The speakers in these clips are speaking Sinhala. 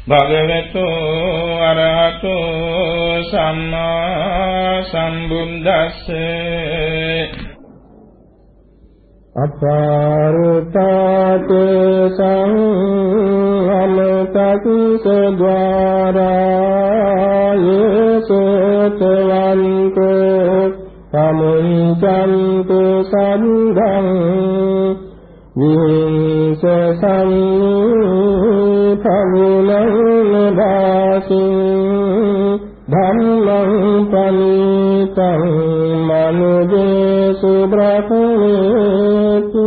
භගවතු අරහතු සම්මා සම්බුද්දස්ස. අපාරතාත සංහමතක්ස ద్వාරා යසෝතවන්තෝ සමුංචන්තු සංඝං විහිංස සංඝං කවිනං දාසින් ධම්මං පනිතං මනුදේසු බ්‍රහ්මේති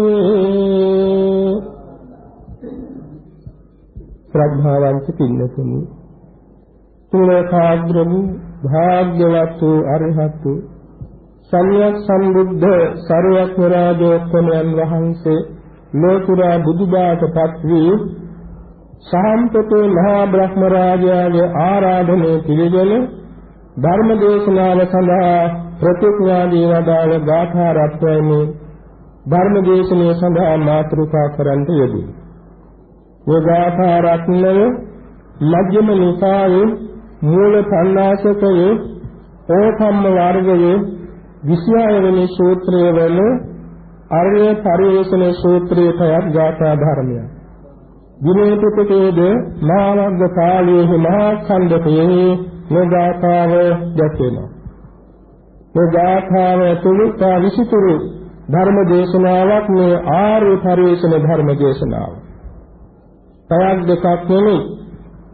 ශ්‍රද්ධාවන්ත පින්නතුනි තුලකාග්‍රමු භාග්‍යවත් වූ අරහත් වූ සම්්‍යක් සම්බුද්ධ සරුවක් රාජෝත්තමයන් වහන්සේ ලෝකුරා බුදුබාටපත් වී සාම්පතේ මහා බ්‍රහ්ම රාජයාගේ ආරාධනය පිළිගෙන ධර්ම දේශනාව සඳහා ප්‍රතිඥාදී වදාළ ගාථා රත්නයනේ ධර්ම දේශනය සඳහා මාතෘකා කරන්ට යෙදී. මේ ගාථා රත්නය මජ්ක්‍ධිම නිකායේ මූල පණ්ණාසකයේ ඕකම්ම වර්ගයේ 26 වෙනි සූත්‍රය වන අරණ්‍ය පරිවේෂණ සූත්‍රයේ තවත් ගාථා ධර්මයක්. විනය පිටකයේද මානග්ග කාලයේ මහා ඛණ්ඩකයේ නොගාථාව දැක්වෙනවා. නොගාථාව තුලිතා විසිතුරු ධර්ම දේශනාවක් මේ ආර්ය පරිවේෂණ ධර්ම දේශනාව. තවත් දෙකක් නෙමෙයි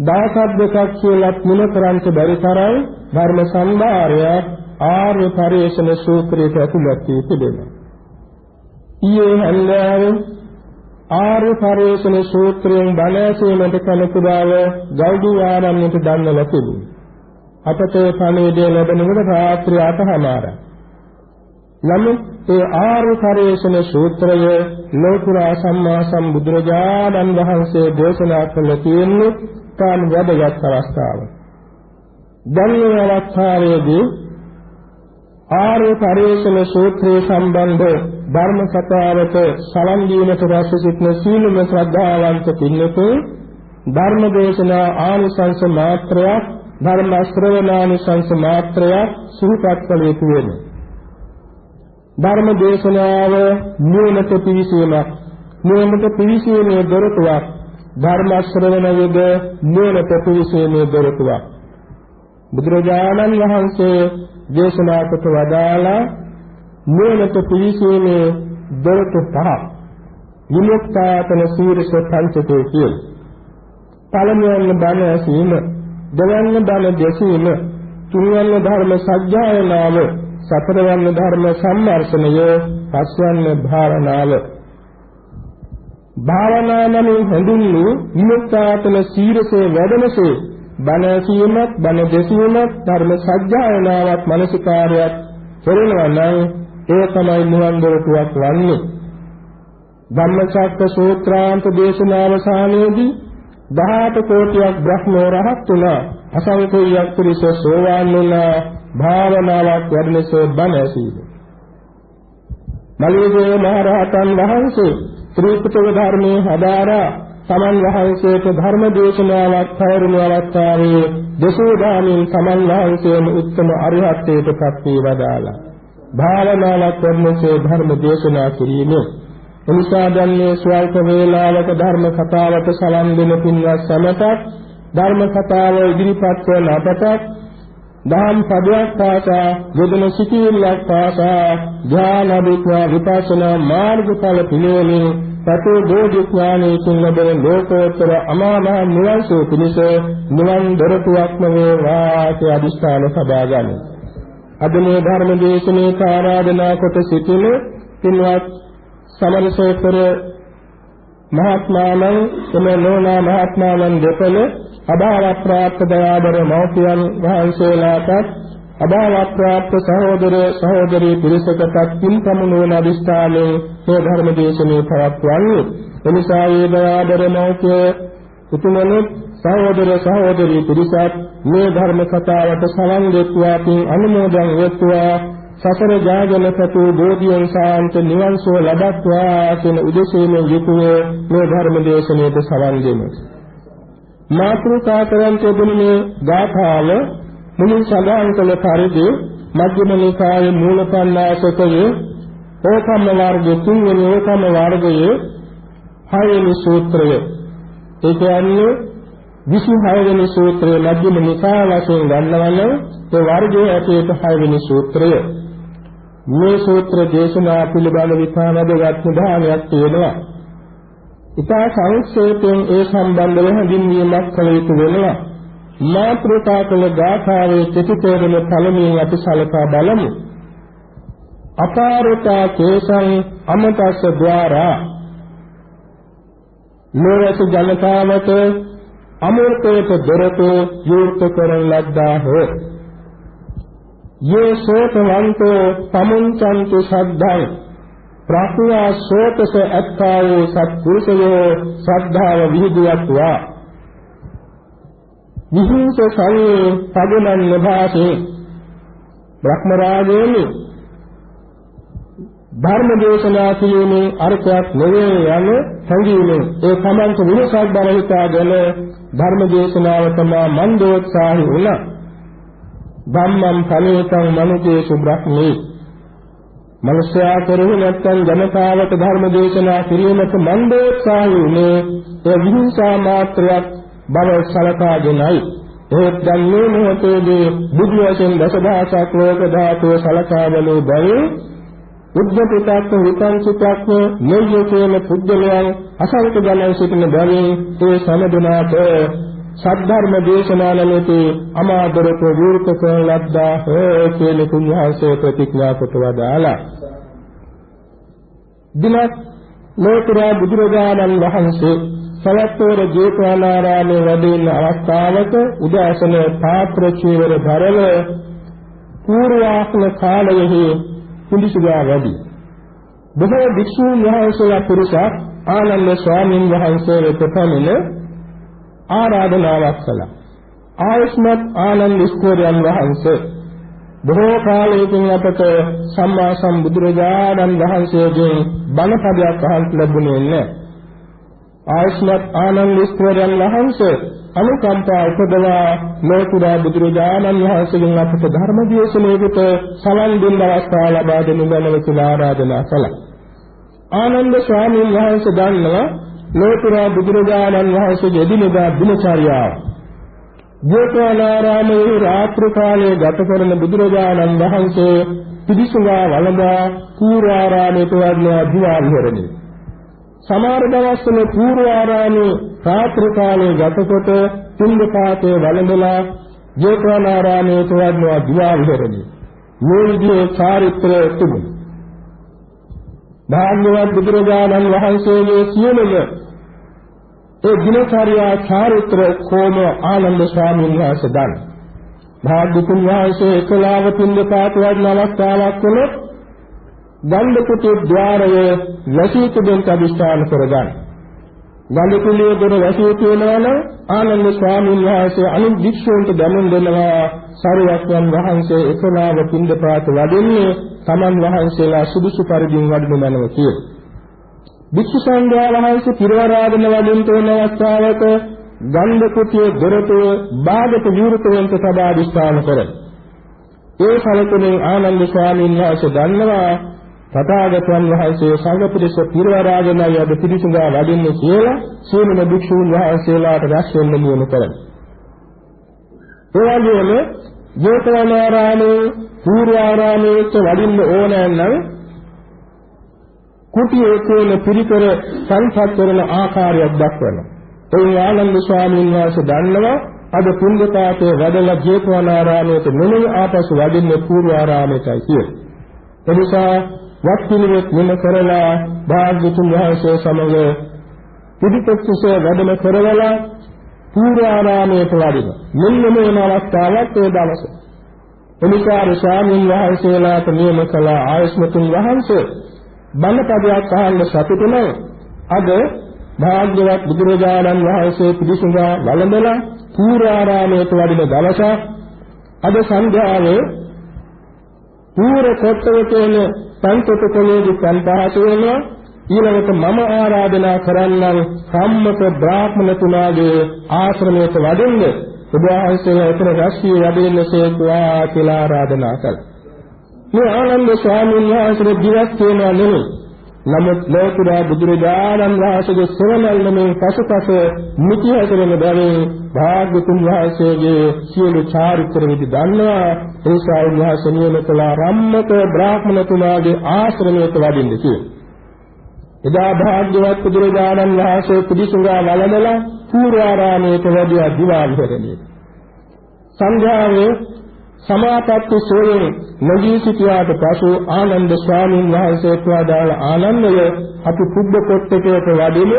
දහසක් දෙකක් කියලා මුල කරන්ට බැරි තරම් ධර්ම සම්භාරයක් ආර්ය පරිවේෂණ සූත්‍රයට ඇතුළත් වී තිබෙනවා. ඊයේ හැන්දෑවේ ආර්ය පරිවේෂණ සූත්‍රයෙන් බණ ඇසීමට කලක බව ගෞඩි ආරණ්‍යයට දන්වලා තිබුණා. අපට පණිවිඩය ලැබෙනකොට රාත්‍රී 8:00 නමුත් ඒ ආර්ය පරිවේෂණ සූත්‍රය ලෝකුරා සම්මා සම්බුදුරජාණන් වහන්සේ දේශනා කළ තියෙන්නේ තාම වැදගත් අවස්ථාවක්. දැන් මේ අවස්ථාවේදී ආර්ය පරිවේෂණ සූත්‍රයේ සම්බන්ධ ධර්ම කතාවට සලන් දීමට රැස් සිටින සීලම ශ්‍රද්ධාවන්ත පින්නතුන් ධර්ම දේශනා ආනිසංස මාත්‍රයක් ධර්ම ශ්‍රවණානිසංස මාත්‍රයක් සිහිපත් කළ යුතු වෙනවා. ධර්ම දේශනාව නුවණට පිවිසීමක් නුවණට පිවිසීමේ දොරටුවක් ධර්ම ශ්‍රවණ යුග නුවණට පිවිසීමේ දොරටුවක් බුදුරජාණන් වහන්සේ දේශනා කොට වදාලා නුවණට පිවිසීමේ දොරටු පහක් විමුක්තාතන සීරස පංචකේ කියන. පළමුවෙන් බණ ඇසීම දෙවැන්න බණ දෙසීම තුන්වැන්න ධර්ම සත්‍යයනාව සතරවැන්න ධර්ම සම්මර්ෂණය පස්වැන්න භාවනාව. භාවනාවමින් හඳුන්වූ විමුක්තාතන සීරසේ වැඩමසේ බණ ඇසීමත් බණ දෙසීමත් ධර්ම සත්‍යයනාවත් මානසිකාරයත් කෙරෙනවා නම් ඒ තමයි නිවන් දොරටුවක් වන්නේ. ධම්මචක්ක සූත්‍රාන්ත දේශනාවසානයේදී 18 කෝටියක් බ්‍රහ්මෝ රහත් වුණා. අසංකේයයක් පිරිස සෝවාන් වුණා. භාවනාවක් වැඩනසේ බණ ඇසීම. මලියදේව මහ රහතන් වහන්සේ ත්‍රිපිටක ධර්මයේ හදාරා තමන් වහන්සේට ධර්ම දේශනාවක් පැවරුණු අවස්ථාවේ දසෝ දාමින් තමන් වහන්සේම උත්තම අරිහත්ත්වයට පත් වී වදාලා භාවනාවක් කරනසේ ධර්ම දේශනා කිරීම එනිසා දැන් මේ ස්වල්ප වේලාවක ධර්ම කතාවට සලන් දෙන පින්වත් සමටත් ධර්ම කතාව ඉදිරිපත් කරන අපට දහම් පදයක් පාසා යොදන සිටිල්ලක් පාසා ධ්‍යාන අධික්වා විපස්සනා මාර්ගඵල පිළිවෙලින් සතු බෝධිඥානයෙන් ලැබෙන ලෝකෝත්තර අමාමහ නිවන් සුව පිණිස නිවන් දොරටුවක්ම වේවා කියලා අදිස්ථාන සබා ගන්නවා අද මේ ධර්ම දේශනේ ආරාධනා කොට සිටින පින්වත් සමරසේකර මහත්මාණන් එම නෝනා මහත්මාණන් දෙපළ අභාව ප්‍රාප්ත දයාබර මෞපියන් වහන්සේලාටත් අභාව ප්‍රාප්ත සහෝදර සහෝදරී පිරිසකටත් පින් සමුනුවන අදිස්ථානයේ මේ ධර්ම දේශනේ පවත්වන්නේ එනිසා මේ දයාබර මෞපිය උතුමනොත් සහෝදර සහෝදරී පිරිසත් මේ ධර්ම කතාවට සවන් දෙත්වා පින් අනුමෝදන් වෙත්වා සසර ජාගල සතු බෝධියෙන් සාන්ත නිවන් සුව ලබත්වා කියන උදෙසීමෙන් යුතුව මේ ධර්ම දේශනාවට සවන් දෙමු. මාතෘකා කරන්ට දෙන්නේ ගාථාව මුලින් සඳහන් කළ පරිදි මධ්‍යම නිකායේ මූලපණ්ණාසකයේ ඕකම්ම වර්ගයේ තුන්වෙනි ඕකම්ම වර්ගයේ හයවෙනි සූත්‍රය. ඒ කියන්නේ 26 වෙනි සූත්‍රයේ මධ්‍යම නිකාය වශයෙන් ගන්නවනම් ඒ වර්ගයේ ඇතුළත 6 වෙනි සූත්‍රය. මේ සූත්‍ර දේශනා පිළිබඳ විපාදගත් උදාහරණයක් තියෙනවා. ඉතා සංක්ෂේපයෙන් ඒ සම්බන්ධව හැඳින්වීමක් කළ යුතු වෙනවා. මාත්‍රකා කළ ගාථාවේ ප්‍රතිතේරම පළමුවෙන් අපි සලකා බලමු. අපාරතා කේසං අමතස්ස ద్వාරා ලෝක ජනතාවට අමෘතයට දොරටු යූර්ත කරන ලද්දාහෝ යේ සෝතවන්තෝ සමුංචන්තු සද්ධාය ප්‍රඥා සෝතස අත්තා වූ සත්පුරුෂයෝ ශ්‍රද්ධාව විහිදුවත්වා. විහිංස සංයේ පදනන් ලභාසේ බ්‍රහ්ම රාජේනි ධර්ම දේශනා කිරීමේ අර්ථයක් නෙවේ යන සංගීනේ ඒ සමන්ත විනසක් බව හිතාගෙන ධර්ම දේශනාව තමා මන්දෝත්සාහි වුණා. ධම්මං ඵලේතං මනුජේසු බ්‍රහ්මී. මනුෂ්‍යයා කෙරෙහි නැත්නම් ජනතාවට ධර්ම දේශනා කිරීමට මන්දෝත්සාහී උනේ ඒ විහිංසා මාත්‍රයක් බව සලකාගෙනයි ඒත් දැන් මේ මොහොතේදී බුදු වශයෙන් දසදහසක් ලෝක ධාතුව සලකා බලු බැවින් බුද්ධ පිටක් විතං සිතක් මෙය කියන පුද්ගලයන් අසංක ගණන් සිටින බැවින් ඒ සමදුනාට සද්ධර්ම දේශනා නැමැති අමාදරක විරුත කරන ලද්දා හෝ කියන කුණ්‍යහසේ ප්‍රතිඥා කොට වදාලා දිනක් ලෝතරා බුදුරජාණන් වහන්සේ සවැත්තෝර ජේතවනාරාමයේ වැඩ ඉන්න අවස්ථාවක උදෑසන පාත්‍ර චීවර ධරව පූර්වාසන කාලයෙහි කුලිසුගා වැඩි බොහෝ භික්ෂූන් වහන්සේලා පුරුෂක් ආනන්ද ස්වාමීන් වහන්සේ වෙත පැමිණ ආරාධනාවක් කළා. ආයස්මත් ආනන්ද ස්කෝරයන් වහන්සේ බොහෝ කාලයකින් අපට සම්මා සම්බුදුරජාණන් වහන්සේගෙන් බණපදයක් අහන්න ලැබුණේ නැහැ. ආයස්මත් ආනන්ද ස්කෝරයන් වහන්සේ අනුකම්පා උපදවා ලෝකුරා බුදුරජාණන් වහන්සේගෙන් අපට ධර්ම දේශනාවකට සලන් දුන්න අවස්ථාව ලබා දෙනු ගැනව කියලා ආරාධනා කළා. ආනන්ද ස්වාමීන් වහන්සේ දන්නවා ලෝතුරා බුදුරජාණන් වහන්සේගේ එදිනෙදා දිනචර්යාව. ජේතවනාරාමයේ රාත්‍රී කාලයේ ගත කරන බුදුරජාණන් වහන්සේ පිළිසුඟා වළඳා පූර්වාරාමයට වඩලා දිවා විහරණය. සමහර දවස්වල පූර්වාරාමයේ රාත්‍රී කාලයේ ගතකොට පින්දපාතේ වළඳලා ජේතවනාරාමයට වඩලා දිවා විහරණය. මේ විදිහේ චාරිත්‍ර තිබුණා. භාග්‍යවත් බුදුරජාණන් වහන්සේගේ සියලුම ඒ දිනචර්යා චාරිත්‍ර කොම ආනන්ද ස්වාමීන් වහන්සේ දන්. භාග්‍යතුන් වහන්සේ එකලාව පින්දපාත වඩන අවස්ථාවක් වුණොත් ගන්ධ කුටි ద్వාරයේ වැසී තිබෙන අධිෂ්ඨාන කරගන්න. ගන්ධ කුලියේ දොර වැසී තියෙනවා නම් ආනන්ද ස්වාමීන් වහන්සේ අනිත් භික්ෂූන්ට දැනුම් දෙනවා සාරවත්යන් වහන්සේ එකලාව පින්දපාත වඩින්නේ තමන් වහන්සේලා සුදුසු පරිදිම වඩනු මැනව කියලා. භික්ෂු සංඝයා වහන්සේ පිරවරාගෙන වඩින්න තෝරන අවස්ථාවක ගන්ධ කුටියේ දොරටුව බාගට විවෘතවන්ත සබා දිස්ථාන කරයි. ඒ සැලකුණේ ආනන්ද ස්වාමීන් වහන්සේ දන්නවා තථාගතයන් වහන්සේ සංඝ පිරිස පිරවරාගෙන යද පිරිසුඟා වඩින්නේ කියලා සියලුම භික්ෂූන් වහන්සේලාට රැස් වෙන්න නියම කරනවා. ඒ වගේම ජේතවනාරාමයේ පූර්වාරාමයට වඩින්න ඕනෑ නම් කුටියේ තියෙන පිරිකර සංසත් කරන ආකාරයක් දක්වනවා. ඒ ආනන්ද ස්වාමීන් වහන්සේ දන්නවා අද පුණ්‍යපාතේ වැඩලා ජේතවනාරාමයට නෙමෙයි ආපසු වඩින්නේ පූර්වාරාමයටයි කියලා. එනිසා වත් පිළිවෙත් නිම කරලා භාග්‍යතුන් වහන්සේ සමග පිටිපස්සෙ වැඩම කරවලා පූර්වාරාමයට වඩිනවා. මෙන්න මේ අවස්ථාවක් ඒ දවසේ. එනිසා ස්වාමීන් වහන්සේලාට නියම කළ ආයස්මතුන් වහන්සේ බණපදයක් අහන්න සතුටුන අද භාග්‍යවත් බුදුරජාණන් වහන්සේ පිළිසුඟා වළඳලා පූර්වාරාමයට වඩින දවසක් අද සන්ධ්‍යාවේ පූර්ව කොට්ටේ තියෙන පන්තොටකලේදී සම්පහසු වෙනවා ඊළඟට මම ආරාධනා කරන්නම් සම්මත බ්‍රාහ්මණතුමාගේ ආශ්‍රමයට වඩින්න ඔබවහන්සේ එතන රැස්වී වැඩෙන්නසේකවා කියලා ආරාධනා කළා. මේ ආනන්ද ස්වාමීන් වහන්සේ දිවක් කියනවා නෙමෙයි. නමුත් ලෝකුරා බුදුරජාණන් වහන්සේගේ සරණල්මෙන් පසුපස මිති හැසිරෙන බැවින් භාග්‍යතුන් වහන්සේගේ සියලු චාරිත්‍ර විදි දන්නවා ඒ ශාවුන්වහන්සේ නියම කළ රම්මක බ්‍රාහ්මණතුමාගේ ආශ්‍රමයට වඩින්න කියලා. එදා භාග්‍යවත් බුදුරජාණන් වහන්සේ පිළිසුඟා වළඳලා පූර්වාරාමයට වැඩියා දිවා විහරණය. සංඝයාගේ සමාපatti සෝයෙන් නොගී සිටියාට පසු ආනන්ද ස්වාමීන් වහන්සේ ප්‍රදාන ආනන්දය අපි පුබ්බ කොට්ටේට වඩින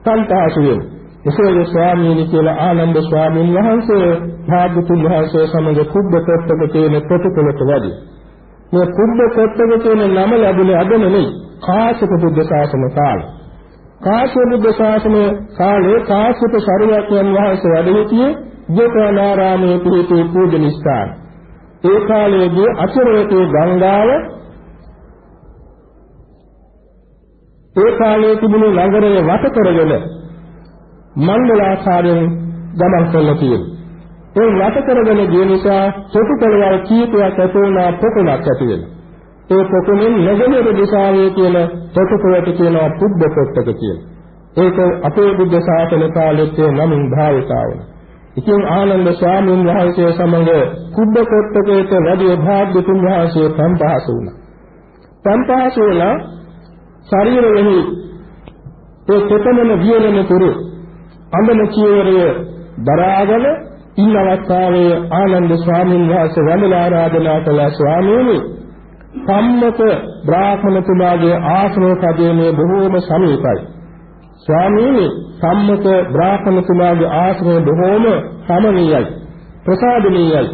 සන්තාසුවේ එසේගේ ස්වාමීනි කියලා ආනන්ද ස්වාමීන් වහන්සේ භාග්‍යතුන් වහන්සේ සමග පුබ්බ කොට්ටක තියෙන ප්‍රතිකලට වැඩි. මේ පුබ්බ කොට්ටක තියෙන නම ලැබුණේ අද නෙමෙයි. කාශ්‍යප බුද්ධ ශාසන කාලේ කාශ්‍යප බුද්ධ ශාසන කාලේ කාශ්‍යප ශරීරයන් වහන්සේ වැඩ සිටියේ ජේතවනාරාමයේ පිහිටි පූජන ස්ථාන ඒ කාලයේදී අචරේතේ ගංගාව ඒ කාලයේ තිබුණු නගරය වට කරගෙන මණ්ඩලාකාරයෙන් ගමන් කළා කියලා. ඒ වට කරගෙන ගිය නිසා සොටු පෙරවල් කීපයක් ඇති වුණා පොකුණක් ඇති වෙනවා. ඒ පොකුණෙන් නැගෙනහිර දිශාවේ තියෙන සොටු පෙරට කියනවා පුබ්බ කොට්ටක කියලා. ඒක අපේ බුද්ධ ශාසන කාලෙත් නමින් භාවිතා වුණා. ඉතින් ආනන්ද ස්වාමීන් වහන්සේ සමග කුඩ කොට්ටකේට වැඩි භාග්‍යතුන් වහන්සේ සම්පහස වුණා. සම්පහස වෙලා ශරීරෙහි ඒ චේතනන වියලන තුරු අඳන චීවරය දරාගෙන ඉන්න අවස්ථාවේ ආනන්ද ස්වාමීන් වහන්සේ වන්දනා ආරාධනා කළ ස්වාමීනි සම්මත බ්‍රාහ්මණතුමාගේ ආශ්‍රය කදීමේ බොහෝම සමීපයි. ස්වාමීනි සම්මත බ්‍රාහ්මණතුමාගේ ආශ්‍රය බොහෝම සමනීයයි ප්‍රසාදනීයයි.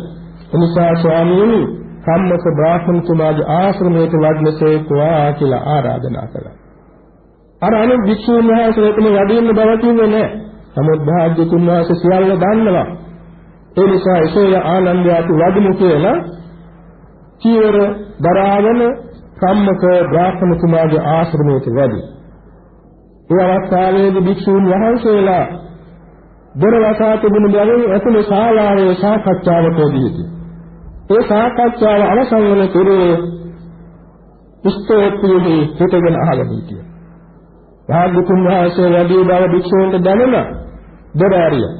එනිසා ස්වාමීනි සම්මත බ්‍රාහ්මණතුමාගේ ආශ්‍රමයට වඩනසේකවා කියලා ආරාධනා කළා. අර අනෙක් වික්ෂුන් වහන්සේ එතන වැඩින්න බව කිව්වේ නැහැ නමුත් භාග්‍යතුන් වහන්සේ සියල්ල දන්නවා. ඒ නිසා එසේ ආනන්දයාට වඩමු කියලා චීවර දරාගෙන සම්මත බ්‍රාහ්මණතුමාගේ ආශ්‍රමයට වැඩි. ඒ අවස්ථාවේදී භික්ෂූන් වහන්සේලා දොර වසා තිබුණු බැවින් ඇතුළේ ශාලාවේ සාකච්ඡාවට යෙදී ඒ සාකච්ඡාව අවසන් වන තුරු ඉස්තෝපියෙහි හිටගෙන අහගෙන හිටියා. භාග්‍යතුන් වහන්සේ වැඩි බව භික්ෂූන්ට දැනුණා. දොර ඇරියා.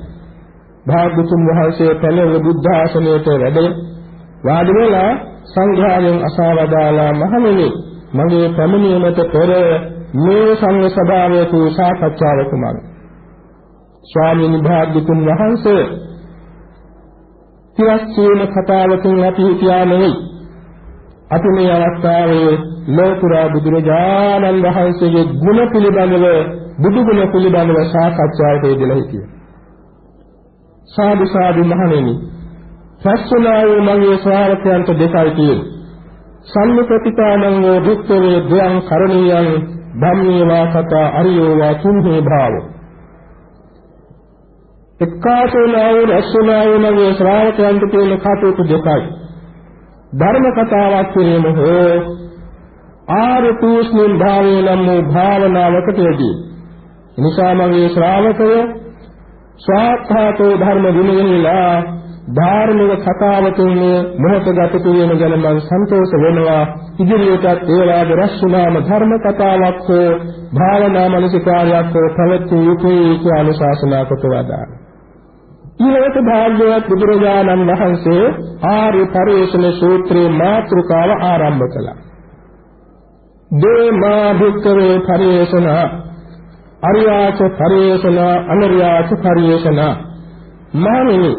භාග්‍යතුන් වහන්සේ පැනව බුද්ධ ආසනයට වැඩ වාඩි වෙලා සංඝයාගෙන් අසවදාලා මහණෙනි මගේ පැමිණීමට පෙර මේ සංඝ සභාවේ තු සාකච්ඡාව කුමක්ද? ස්වාමීන් භාග්‍යතුන් වහන්සේ තිරස්චීන කතාවකින් අපි හිතියා නෙවෙයි. අපි මේ අවස්ථාවේ ලෝකුරා බුදුරජාණන් වහන්සේගේ ගුණ පිළිබඳව බුදු ගුණ පිළිබඳව සාකච්ඡාවට යෙදලා හිටියා. සාදු සාදු මහණෙනි. සස්සනාවේ මගේ ශ්‍රාවකයන්ට දෙකයි තියෙන්නේ. සම්මුතිතානං වූ දුක්ඛේ දයං කරණීයං ධම්මේ වා කතා අරියෝ වා තුන්හේ භාවෝ. එක්කාසෝනාවෝ රැස්සෝනාවෝගේ ශ්‍රාවකයන්ට තියෙන කටයුතු දෙකයි. ධර්ම කතාවක් කිරීම හෝ ආර්ය තුෂ්ණින් භාවයේ නම් වූ භාවනාවකට යෙදී එනිසා මගේ ශ්‍රාවකය ස්වාත්ථාතෝ ධර්ම විනයලා ධාර්මික කතාවකින් මොහොත ගත කිරීම ගැන මම සන්තෝෂ වෙනවා ඉදිරියටත් ඒ වාගේ රැස්ුණාම ධර්ම කතාවක් හෝ භාවනා මනසිකාරයක් හෝ පැවැත්විය යුතුයි කියලා අනුශාසනා කොට වදාළා. ඊළඟට භාග්‍යවත් බුදුරජාණන් වහන්සේ ආර්ය පරිශ්‍රණ සූත්‍රයේ මාතෘකාව ආරම්භ කළා. දේමා භික්ඛවේ පරිශ්‍රණ අරියාච පරිශ්‍රණ අනරියාච පරිශ්‍රණ මහණෙනි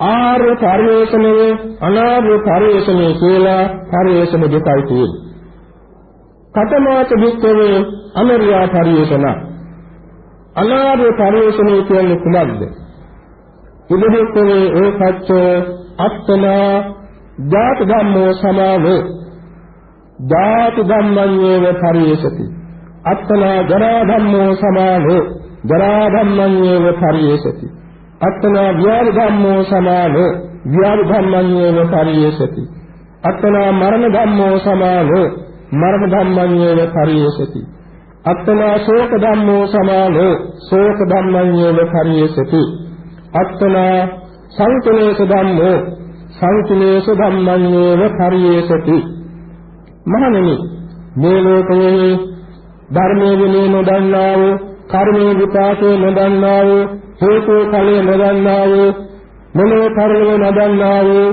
ආර්ය පරිවේෂණය අනාර්ය පරිවේෂණය කියලා පරිවේෂණ දෙකයි තියෙන්නේ. කතමාත වික්කවේ අනර්යා පරිවේෂණ. අනාර්ය පරිවේෂණය කියන්නේ කුමක්ද? ඉදිරිකේ ඒකච්ච අත්තනා ජාත ධම්මෝ සමාව ජාත ධම්මඤ්ඤේව පරිවේෂති. අත්තනා ජරා ධම්මෝ සමාව ජරා ධම්මඤ්ඤේව පරිවේෂති. අත්තනා ව්‍යාධි ධම්මෝ සමාන ව්‍යාධි ධම්මඤ්ඤේව පරියසති. අත්තනා මරණ ධම්මෝ සමාන මරණ ධම්මඤ්ඤේව පරියසති. අත්තනා ශෝක ධම්මෝ සමාන ශෝක ධම්මඤ්ඤේව පරියසති. අත්තනා සංකලේශ ධම්මෝ සංකලේශ ධම්මඤ්ඤේව පරියසති. මහණෙනි මේ ලෝකයේ ධර්මයේ විනේ නොදන්නා වූ කර්මයේ විපාකේ නොදන්නා වූ හේතු ඵලයේ නොදන්නා වූ මොලේ පරිලව නොදන්නා වූ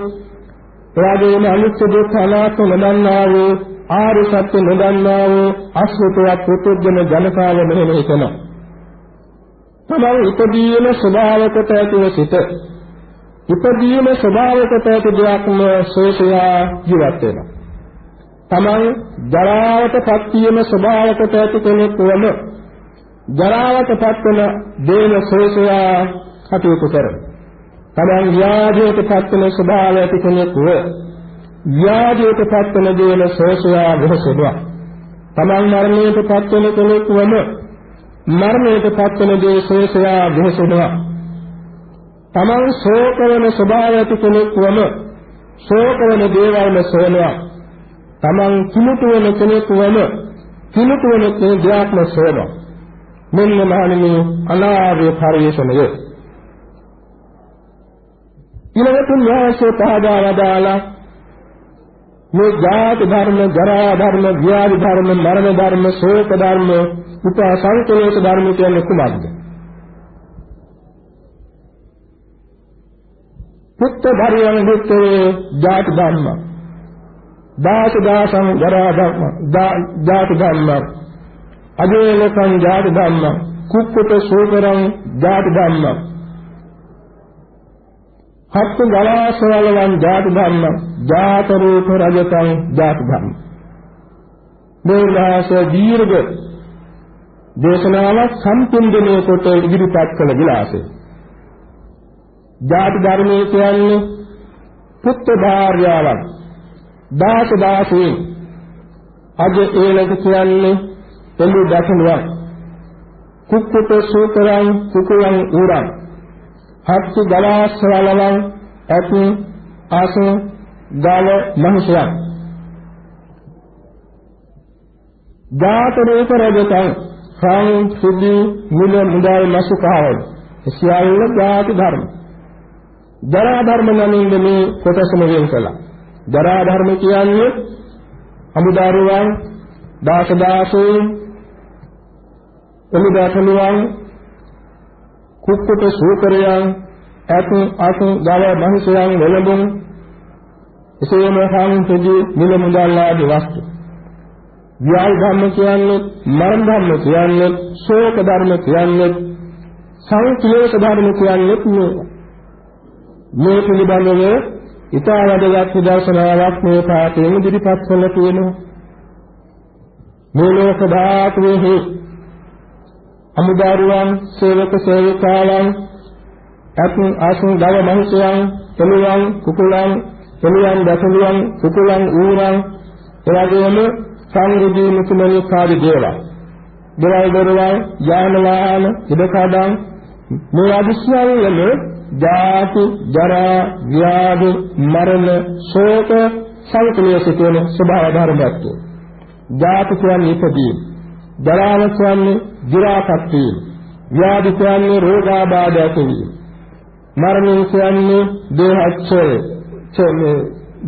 එවාගේම අනිත්‍ය දුක්ඛ අනාත්ම නොදන්නා වූ ආර්ය සත්‍ය නොදන්නා වූ අසෘතවත් පුතුජන ජනකාව මෙහෙම හිතනවා. තමන් ඉදීම ස්වභාවකට ඇතිව සිට ඉදීම ස්වභාවකට ඇති දෙයක්ම සෝසයා ජීවත් වෙනවා. තමන් ජරාවට පත්වීම ස්වභාවකට ඇති කෙනෙක් වම ජරාවට පත්වන දේන සෝසයා කටයුතු කරනවා. තමන් ව්‍යාධියට පත්වන ස්වභාවය ඇති කෙනෙක් ව ව්‍යාධියට පත්වන දේන සෝසයා වෙහසෙනවා. තමන් මරණයට පත්වන කෙනෙක් වම මරණයට පත්වන දේ සෝසයා වෙහසෙනවා. තමන් ශෝක වෙන ස්වභාවය ඇති කෙනෙක් වම ශෝක වෙන දේවල්ම සොයනවා. තමන් කිලුට වෙන කෙනෙක් වම කිලුට වෙන දෙයක්ම සොයනවා. මෙන්න මහණෙනි අනාර්ය පරිශ්‍රණය ඊළඟට න්‍යායසේ පහදා වදාලා මේ ජාති ධර්ම, ජරා ධර්ම, ව්‍යාධි ධර්ම, මරණ ධර්ම, ශෝක ධර්ම, උපාසංකේත ධර්ම කියන්නේ කුමක්ද? පුත්ත ධර්මයන් හිතේ ජාති ධර්ම. දාස දාසං ජරා ධර්ම, ජාති ධර්ම. අජේලකං ජාති ධර්ම, කුක්කුට ශෝකරං ජාති ධර්ම. හත්තු ගලාසවලවන් ජාති ධම්ම ජාත රූප රජතං ජාති ධම්ම. මේ වාස දීර්ඝ දේශනාවක් සම්පූර්ණණය කොට ඉදිරිපත් කළ විලාසය. ජාති ධර්මයේ කියන්නේ පුත්‍ර භාර්යාවක් දාස දාසීන්. අද ඒලක කියන්නේ එළු දසනුවක් කුක්කුට සූතරං කුකුලං ඌරං. හත්ති ගලාස්වලලං ඇති ආස ගාල මනුෂයන් ජාතරේක රජතං සං සුදි මුල මුදල් මසුකාවල් සියල්ල ජාති ධර්ම. ජරා ධර්ම නමින් මේ කොටසම වෙන් කළා. ජරා ධර්ම කියන්නේ අමුදාරුවන් දාස දාසීන් එමුදාසලුවන් කුක්කුට සූකරයන් ඇතු අතු ගල මනුෂයන් වෙලඹුන් එසේම සාමින්තදී නිල මුදල් ආදී වස්තු. ව්‍යාල් ධර්ම කියන්නේ මරණ ධර්ම කියන්නේ ශෝක ධර්ම කියන්නේ සංකලේශ ධර්ම කියන්නේ මේවා මේ පිළිබඳව ඊටා වැඩගත් දර්ශනාවක් මේ පාඨයෙන් ඉදිරිපත් කළ තියෙනවා. මේ ලෝක ධාතුවේ අමුදාරුවන් සේවක සේවිකාවන් අතුන් ආසුන් දව මනුෂ්‍යයන් එළුවන් කුකුලන් එළුවන් දසළුවන් කුකුලන් ඌරන් එවැගේම සංගුදී මුතුමනි කාදී දේවල් දේවල් දරුවල් යාන වාහන ඉදකඩම් මේ අදිශ්‍යයන්වල ජාති ජරා ව්‍යාධි මරණ ශෝක සංකලයේ සිටින ස්වභාව ධර්මයක්. ජාති කියන්නේ ඉපදීම. ජරාව කියන්නේ ජිරාපත් වීම. ව්‍යාධි කියන්නේ රෝගාබාධ ඇතිවීම. මරණය කියන්නේ දේහච්ඡය. චේ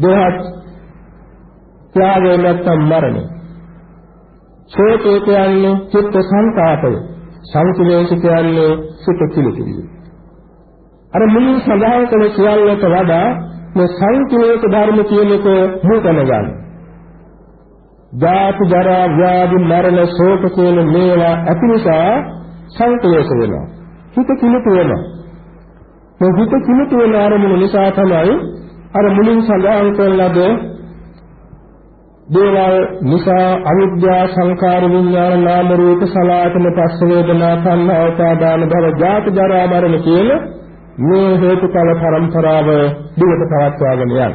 දේහත් ත්‍යාගය නැත්නම් මරණය. ශෝකය කියන්නේ චිත්ත සංකාපය. සංකලේශ කියන්නේ සිත කිලිකිරීම. අර මුලින් සඳහන් කළ සියල්ලට වඩා මේ සංකලේශ ධර්ම කියන එක මුල් කරගන්න. ජාති ජරා ව්‍යාධි මරණ ශෝක කියන මේවා ඇති නිසා සංකලේශ වෙනවා. හිත කිලුට වෙනවා. මේ හිත කිලුට වෙන ආරමුණ නිසා තමයි අර මුලින් සඳහන් කළාද දේවල් නිසා අවිද්‍යා සංකාර විඥාන නාම රූප සලආතන පස්ස වේදනා සංනා උපාදාන භව ජාති ජරා මරණ කියන මේ හේතුඵල පරම්පරාව දිගට පවත්වාගෙන යනවා.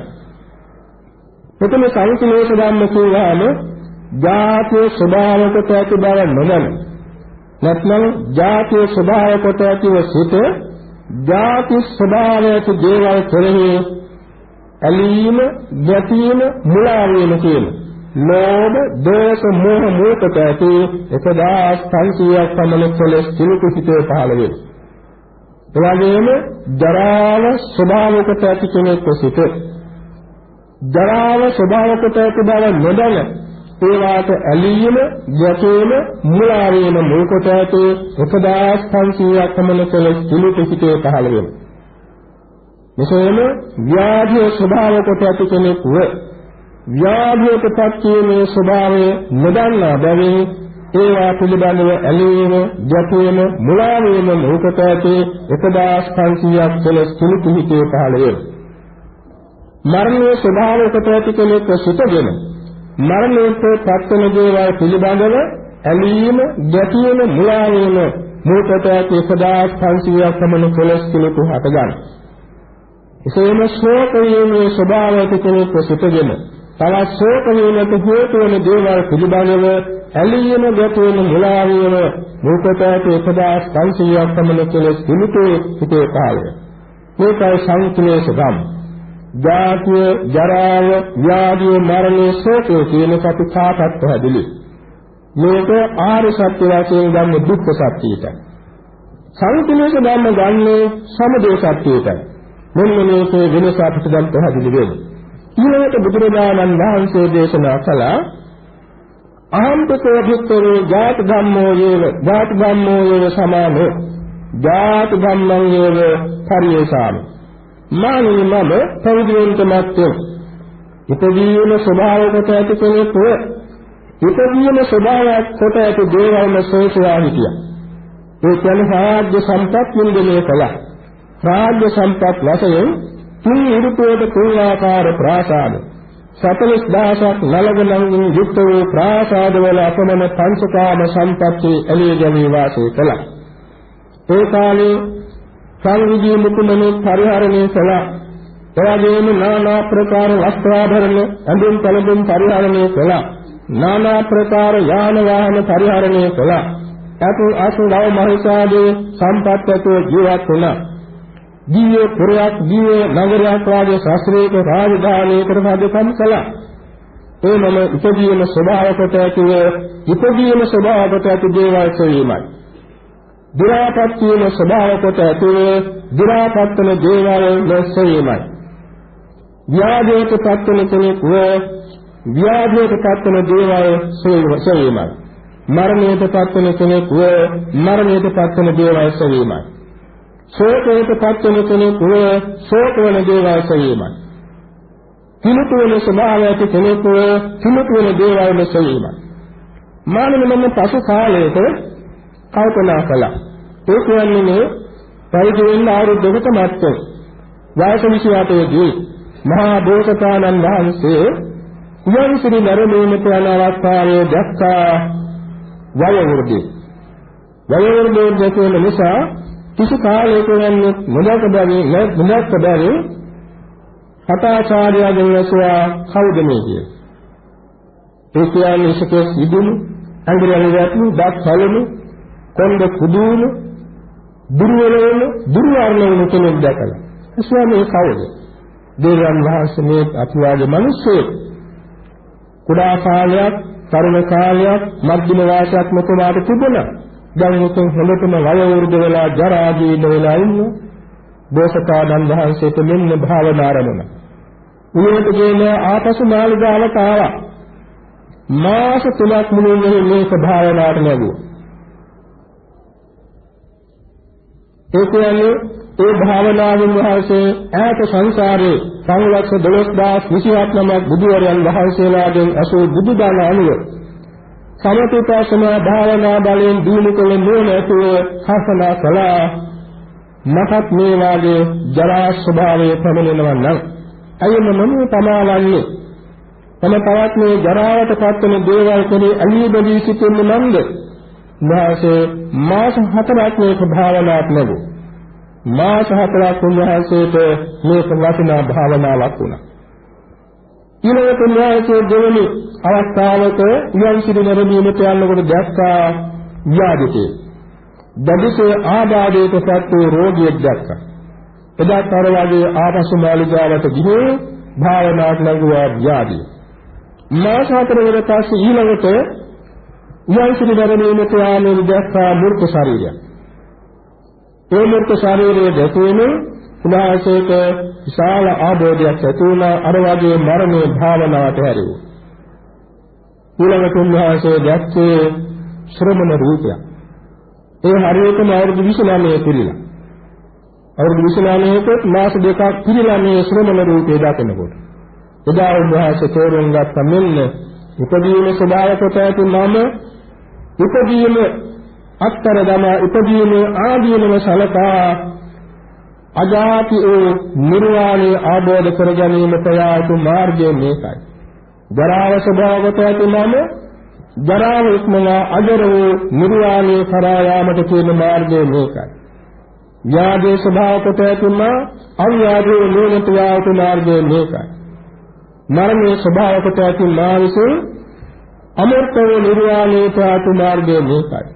මෙතන සංකලේශ ධම්ම කියලාම ජාතිය ස්වභාව කොට ඇති බව නොදැන නැත්නම් ජාතිය ස්වභාව කොට ඇතිව සිට ජාති ස්වභාවයට දේවල් කෙරෙහි ඇලීම, ගැටීම, මුලා වීම කියන ලෝභ, දෝෂ, මෝහ මූලකට ඇති 1500ක් පමණ කෙලෙස් තිලුකුසිතේ පහළ වේ. එවැගේම ජරාව ස්වභාවකට ඇති කෙනෙක් සිට ජරාව ස්වභාවකට ඇති බව නොදැන ඒවාට ඇලීම, ගැටීම, මුලා වීම මුල් කොට ඇති 1500ක් පමණ කළ සුළු පිසිතේ පහළ වෙනවා. මෙසේම ව්‍යාධිය ස්වභාව කොට ඇති කෙනෙකුව ව්‍යාධියටපත් වීමේ ස්වභාවය නොදන්නා බැවින් ඒවා පිළිබඳව ඇලීම, ගැටීම, මුලා වීම මොහොතට ඇති 1500ක් කෙලස් තුනු පිහිටේ පහළ වේ. මරණයේ ස්වභාවයකට ඇති කෙනෙක් සිටගෙන මරණයට පත්වන දේවල් පිළිබඳව ඇලීම, ගැටීම, මුලා වීම මොහොතට ඇති 1500ක් පමණ කෙලස් තුනු හට ගන්න. එසේම ශෝක වීමේ ස්වභාවයට කෙනෙක් සිටගෙන තවත් ශෝක වීමට හේතු වන දේවල් පිළිබඳව ඇලීම ගැටෙන මුලා වීම මුකට ඇති 1500ක් පමණ කෙලෙස් හිමිතේ හිතේ කාලය. මේකයි සංකලේශ ගම්. ජාතිය, ජරාව, ව්‍යාධිය, මරණය, ශෝකය කියන සතු කාටත් පැහැදිලි. මේක ආර්ය සත්‍ය වශයෙන් ගන්න දුක්ඛ සත්‍යයට. සංකලේශ ධර්ම ගන්නේ සමුදය සත්‍යයට. මෙන්න මේකේ වෙනස අපිට දැන් පැහැදිලි වෙනවා. ඊළඟට බුදුරජාණන් වහන්සේ දේශනා කළා අහම්පකෝ භික්ඛවේ ජාත ධම්මෝ යේව ජාත ධම්මෝ යේව සමානෝ ජාත ධම්මං යේව පරියසාමි මානි මම පරිදිවෙන්ත මැත්තේ ඉපදීම ස්වභාවකට ඇති කෙනෙක් ඉපදීම ස්වභාවයක් කොට ඇති දේවල්ම සෝසවා හිටියා. ඒ කියන්නේ රාජ්‍ය සම්පත් වින්දනය කළා. රාජ්‍ය සම්පත් වශයෙන් තුන් ඍතුවේද තුන් ආකාර ප්‍රාසාද 40000ක් නලගලන්ගෙන් යුක්ත වූ ප්‍රාසාදවල අපමණ පංචකාම සම්පatti එළිය ගැවී වාසය කළා. ඒ කාලේ සංවිධි මුකුමනේ පරිහරණය කළා. එවැගේම নানা ප්‍රකාර වස්ත්‍රාභරණ ඇඳුම් පැළඳුම් පරිහරණය කළා. নানা ප්‍රකාර යාන වාහන පරිහරණය කළා. අතු අසු නව මහසාදී සම්පත් ඇතුව ජීවත් වුණා. දිව්‍ය පුරයක් දිව්‍ය නගරයක් වාගේ ශාස්ත්‍රීය රාජධානියකට සාධකම් කළා. ඒ මම ඉපදීම ස්වභාව කොට ඇතිව ඉපදීම ස්වභාව කොට ඇති දේවල් සොයීමයි. දුරාපත් වීම ස්වභාව කොට ඇතිවේ දුරාපත්න දේවල් නැසීමයි. ව්‍යාධයට පත්වන කෙනෙක් වූ ව්‍යාධයට පත්වන දේවල් සොයීමයි. මරණයට පත්වන කෙනෙක් වූ මරණයට පත්වන දේවල් සොයීමයි. ශෝකයට පත්වන කෙනෙක් වූ ශෝකවන දේවල් සොයීමයි. කිලුට වෙන ස්වභාවයට කෙනෙක් වූ කිලුට වෙන දේවල් සොයීමයි. මානව මම පසු කාලයක කල්පනා කළා. ඒ කියන්නේ මේ පරිදි අවුරුද්දකට මත්තේ වයස 28 දී මහා බෝසතාණන් වහන්සේ උයන්සිරි නරමේමත යන අවස්ථාවේ දැක්කා වය වෘද්ධි. වය වෘද්ධි දැකීම නිසා කිසි කාලයක යන්නේ නොදක බැරි නොදක බැරි හතාචාර්යයන් ඇසුවා කවුද මේ කිය. ඒ කියන්නේ ඉසකේ ඉදුණු අංගරයන් වැටු දත් සලමු කොණ්ඩ කුදුණු දුර්වලවන දුර්වර්ණවන කෙනෙක් දැකලා. ඇසුවා මේ කවුද? දේවයන් වහන්සේ මේ අතිවාගේ මිනිස්සෙක්. කුඩා කාලයක්, තරුණ කාලයක්, මධ්‍යම වාසයක් මොකවාට තිබුණා. දැන් උතුම් හොඳටම වය වෘද්ධ වෙලා ජරා ජීර්ණ වෙලා ඉන්න බෝසතාණන් වහන්සේට මෙන්න භාවනා ආරම්භන. උයනට ගෙන ආපසු මාළිගාවට ආවා. මාස තුනක් මුළුල්ලේ මේක භාවනාවට ලැබුවා. ඒ කියන්නේ ඒ භාවනාවෙන් වහන්සේ ඈත සංසාරේ සංලක්ෂ 12027 නමක් බුදුවරයන් වහන්සේලාගෙන් අසූ බුදුදාන අනුව සමථපස්සනා භාවනා බලයෙන් දිනු කළ නුවණ ඇතුව හසනා කළා. මටත් මේ වාගේ ජරා ස්වභාවය පැමිණෙනවා නම් අයියම මම තමාවන්නේ තම තවත් මේ ජරාවට පත්වන දේවල් කෙරේ අලී බදී සිටින්නේ නන්ද? උන්වහන්සේ මාස හතරක් මේක භාවනාවක් ලැබුවා මාස හතරක් උන්වහන්සේට මේක වටිනා භාවනාවක් වුණා ඊළඟට උන්වහන්සේ දෙවෙනි අවස්ථාවක ඉයන්සිරි නරඹීමට යනකොට දැක්කා ව්‍යාධිතේ. දඩිසේ ආබාධයට පත් වූ රෝගියෙක් දැක්කා. එදාත් අර වගේ ආපසු මාළිගාවට ගිහින් භාවනාවට ලඟුවා ව්‍යාධිය. මාස හතරකට පස්සේ ඊළඟට ඉයන්සිරි නරඹීමට යන්නේ දැක්කා මූර්ත ශරීරය. ඒ මූර්ත ශරීරයේ දැකීමෙන් උන්වහන්සේට විශාල ආબોධයක් ඇති වුණා අර වගේ මරණේ භාවනාවට හැරෙව්වා. ඊළඟට උන්වහන්සේ දැක්කේ ශ්‍රමණ රූපයක්. ඒ හරියටම අවුරුදු 29 පිළිලා. අවුරුදු 29කට මාස දෙකක් පිළිලා මේ ශ්‍රමණ රූපේ දකිනකොට. එදා උන්වහන්සේ තේරුම් ගත්ත මෙන්න ඉපදීම ස්වභාව කොට ඇති මම ඉපදීම අත්තර දම ඉපදීම ආදීනව සලකා අජාති වූ නිර්වාණය ආબોධ කර ගැනීමට යාතු මාර්ගය මේකයි. ජරාව ස්වභාව කොට ඇති මම ජරාව ඉක්මවා අජර වූ නිර්වාණය කරා යාමට තියෙන මාර්ගය මේකයි. ව්‍යාධි ස්වභාව කොට ඇතිම අව්‍යාධි නෝනත යාතු මාර්ගය මේකයි. මරණයේ ස්වභාව කොට ඇති මා විසින් අමර්ථව නිර්වාණයට ආතු මාර්ගය මේකයි.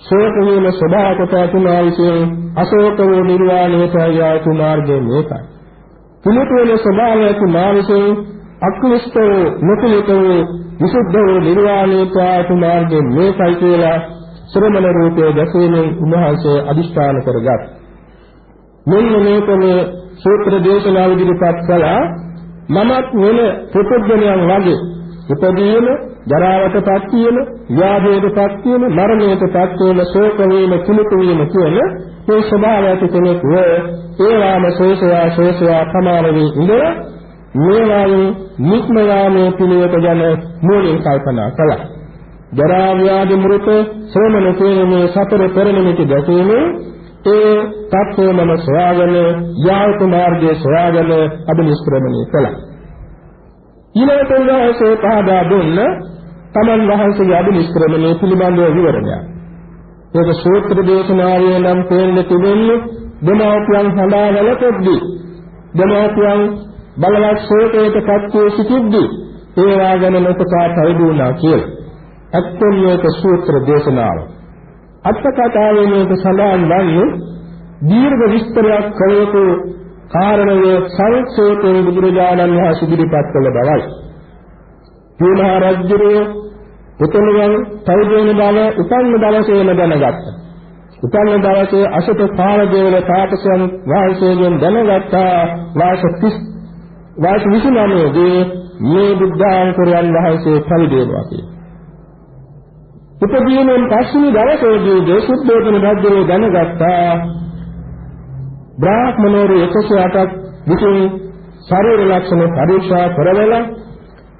ශෝක වීම ස්වභාව කොට ඇති මා විසින් අශෝක වූ නිර්වාණයට ආතු මාර්ගය මේකයි. කුලතු වන ස්වභාවය ඇති මා විසින් අක්ලිෂ්ඨ වූ නොකුලිත වූ විසුද්ධ වූ නිර්වාණයට ආතු මාර්ගය මේකයි කියලා ශ්‍රමණ රූපයේ දැකීමෙන් උන්වහන්සේ අදිෂ්ඨාන කරගත්. මෙන්න මේකනේ සූත්‍ර දේශනාව ඉදිරිපත් කළා මමත් වෙන පුදුජනයන් වගේ උපදීන ජරාවටපත් වීම ව්‍යාධියටපත් වීම මරණයටපත් වීම ශෝක වීම කුලුතු වීම කියන මේ ස්වභාවය ඇති කෙනෙක් වේ ඒවාම ශේෂයා ශේෂයා සමාන වී ඉඳලා මේවායින් නික්ම යාමේ පිළිවෙත ගැන මූලික කල්පනා කළා ජරා ව්‍යාධි මෘත ශ්‍රමණ කියන මේ සතර පෙරණිමිති දැකීමේ ඒ තත්ත්වය මම සොයාගෙන යායක මාර්ගයේ සොයාගෙන අද නිෂ්ක්‍රමණය කළා. ඊළඟට උන්වහන්සේ පහදා දුන්න තමන් වහන්සේගේ අද නිෂ්ක්‍රමණය පිළිබඳව විවරණයක්. ඒක සූත්‍ර දේශනාවේ නම් තේන්න තිබෙන්නේ දෙමාපියන් හඳා වැළපෙද්දී දෙමාපියන් බලවත් ශෝකයට පත් වූ සිටිද්දී ඒවා ගැන නොතකා පරිදුණා කියලා. ඇත්තම මේක සූත්‍ර දේශනාව. අත්කතාවේ මේක සඳහන් වන්නේ දීර්ඝ විස්තරයක් කළ යුතු කාරණය සංක්ෂේපයෙන් බුදුරජාණන් වහන්සේ ඉදිරිපත් කළ බවයි. පූර්ණා රජුගේ පුතණුවන් තවදෙන බව උපන්න දවසේම දැනගත්තා. උපන්න දවසේ අසත කාලදේවල තාපසයන් වහන්සේගෙන් දැනගත්තා වාස 30 වාස 29 දී මේ බුද්ධාංකුරයන් වහන්සේ පරිදේවා කියලා. උපදීනෙන් පස්වෙනි දවසේදී දේශුද්ධෝතන රජුගේ දැනගත්තා බ්‍රාහ්මණවරු 108ක් විසින් ශරීර ලක්ෂණ පරීක්ෂා කරවලා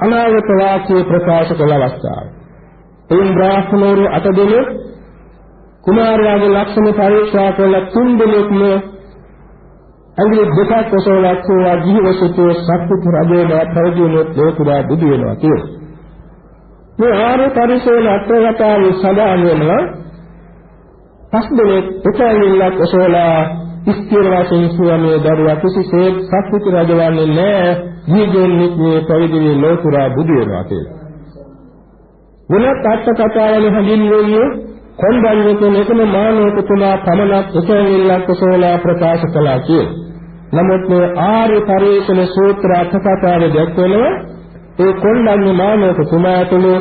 අනාගත වාක්‍ය ප්‍රකාශ කළ අවස්ථාව. එයින් බ්‍රාහ්මණවරු 8 දෙනෙක් කුමාරයාගේ ලක්ෂණ පරීක්ෂා කළ තුන් දෙනෙක්ම ඇඟිලි දෙකක් ඔසවලා කෝවා ජීවසිතේ සත්පුත් රජේලා පරිදිනුත් ලෝකුරා බුදු වෙනවා කියලා. මේ ආර්ය පරිශෝල අත්වතාවේ සඳහන් වෙනවා පස් දෙනෙක් එකයිලක් ඔසවලා ස්ථිර වශයෙන් සුවමේ දරුවා කිසිසේත් සත්‍විත රජවන්නේ නැහැ ජීගෙන්නේ මේ පරිදිවේ ලෝතුරා බුදු වෙනවා කියලා. වෙනත් අර්ථ කතාවල හඳින්වන්නේ කොණ්ඩඤ්ඤ කියන එකම මානවක තුමා පමණක් එකයිලක් ඔසවලා ප්‍රකාශ කළා කියලා. නමුත් මේ ආර්ය පරිශෝල සූත්‍ර අර්ථ කතාවේ දැක්වෙනවා ඒ කොණ්ඩඤ්ඤ මානවක තුමා ඇතුළු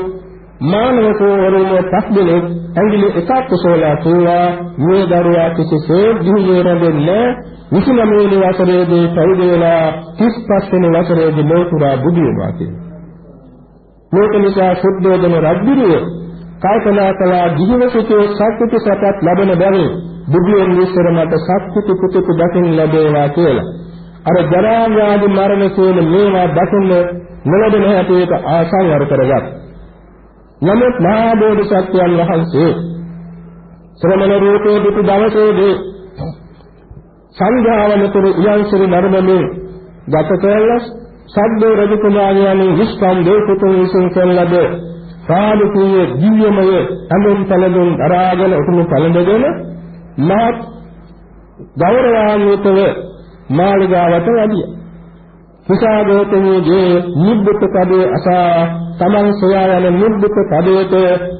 මානවකෝ වරුම පස් දෙනෙක් ඇඟිලි එකක් කුසලලා තුවා මේ දරුවා කිසිසේත් දිවියේ රැඳෙන්නේ 29 වෙනි වසරේදී පරිදි වෙලා 35 වෙනි වසරේදී ලෝතුරා බුදු වෙනවා කියන්නේ. මේක නිසා සුද්ධෝදන රජුගේ කල්පනා කළා ජීවසිතේ සත්‍විත සපත් ලැබෙන බැවින් බුදුන් විශ්වර මට සත්‍විත පුතුක දකින්න ලැබේවා කියලා. අර ජරා ව්‍යාධි මරණ කියන මේවා දකින්න නොලැබෙන හැටියට ආසංවර කරගත්. නමුත් මහා බෝධිසත්වයන් වහන්සේ ශ්‍රමණ රූපේ දුටු දවසේදී සංඝාවනතුරු ඉයන්සිරි නර්මමේ ගත කළ සද්දෝ රජ කුමාරයන්ගේ විස්කම් දේකුතුන් විසින් කළද සාදුකීය දිව්‍යමය අඳුන් පළඳුන් දරාගෙන උතුම් පළඳගෙන මහත් ගෞරවාන්විතව මාළිගාවට වැඩියා. කුසාගෝතමීගේ නිබ්බුත පදේ අසා තමන් සොයා යන නිබ්බුත පදයට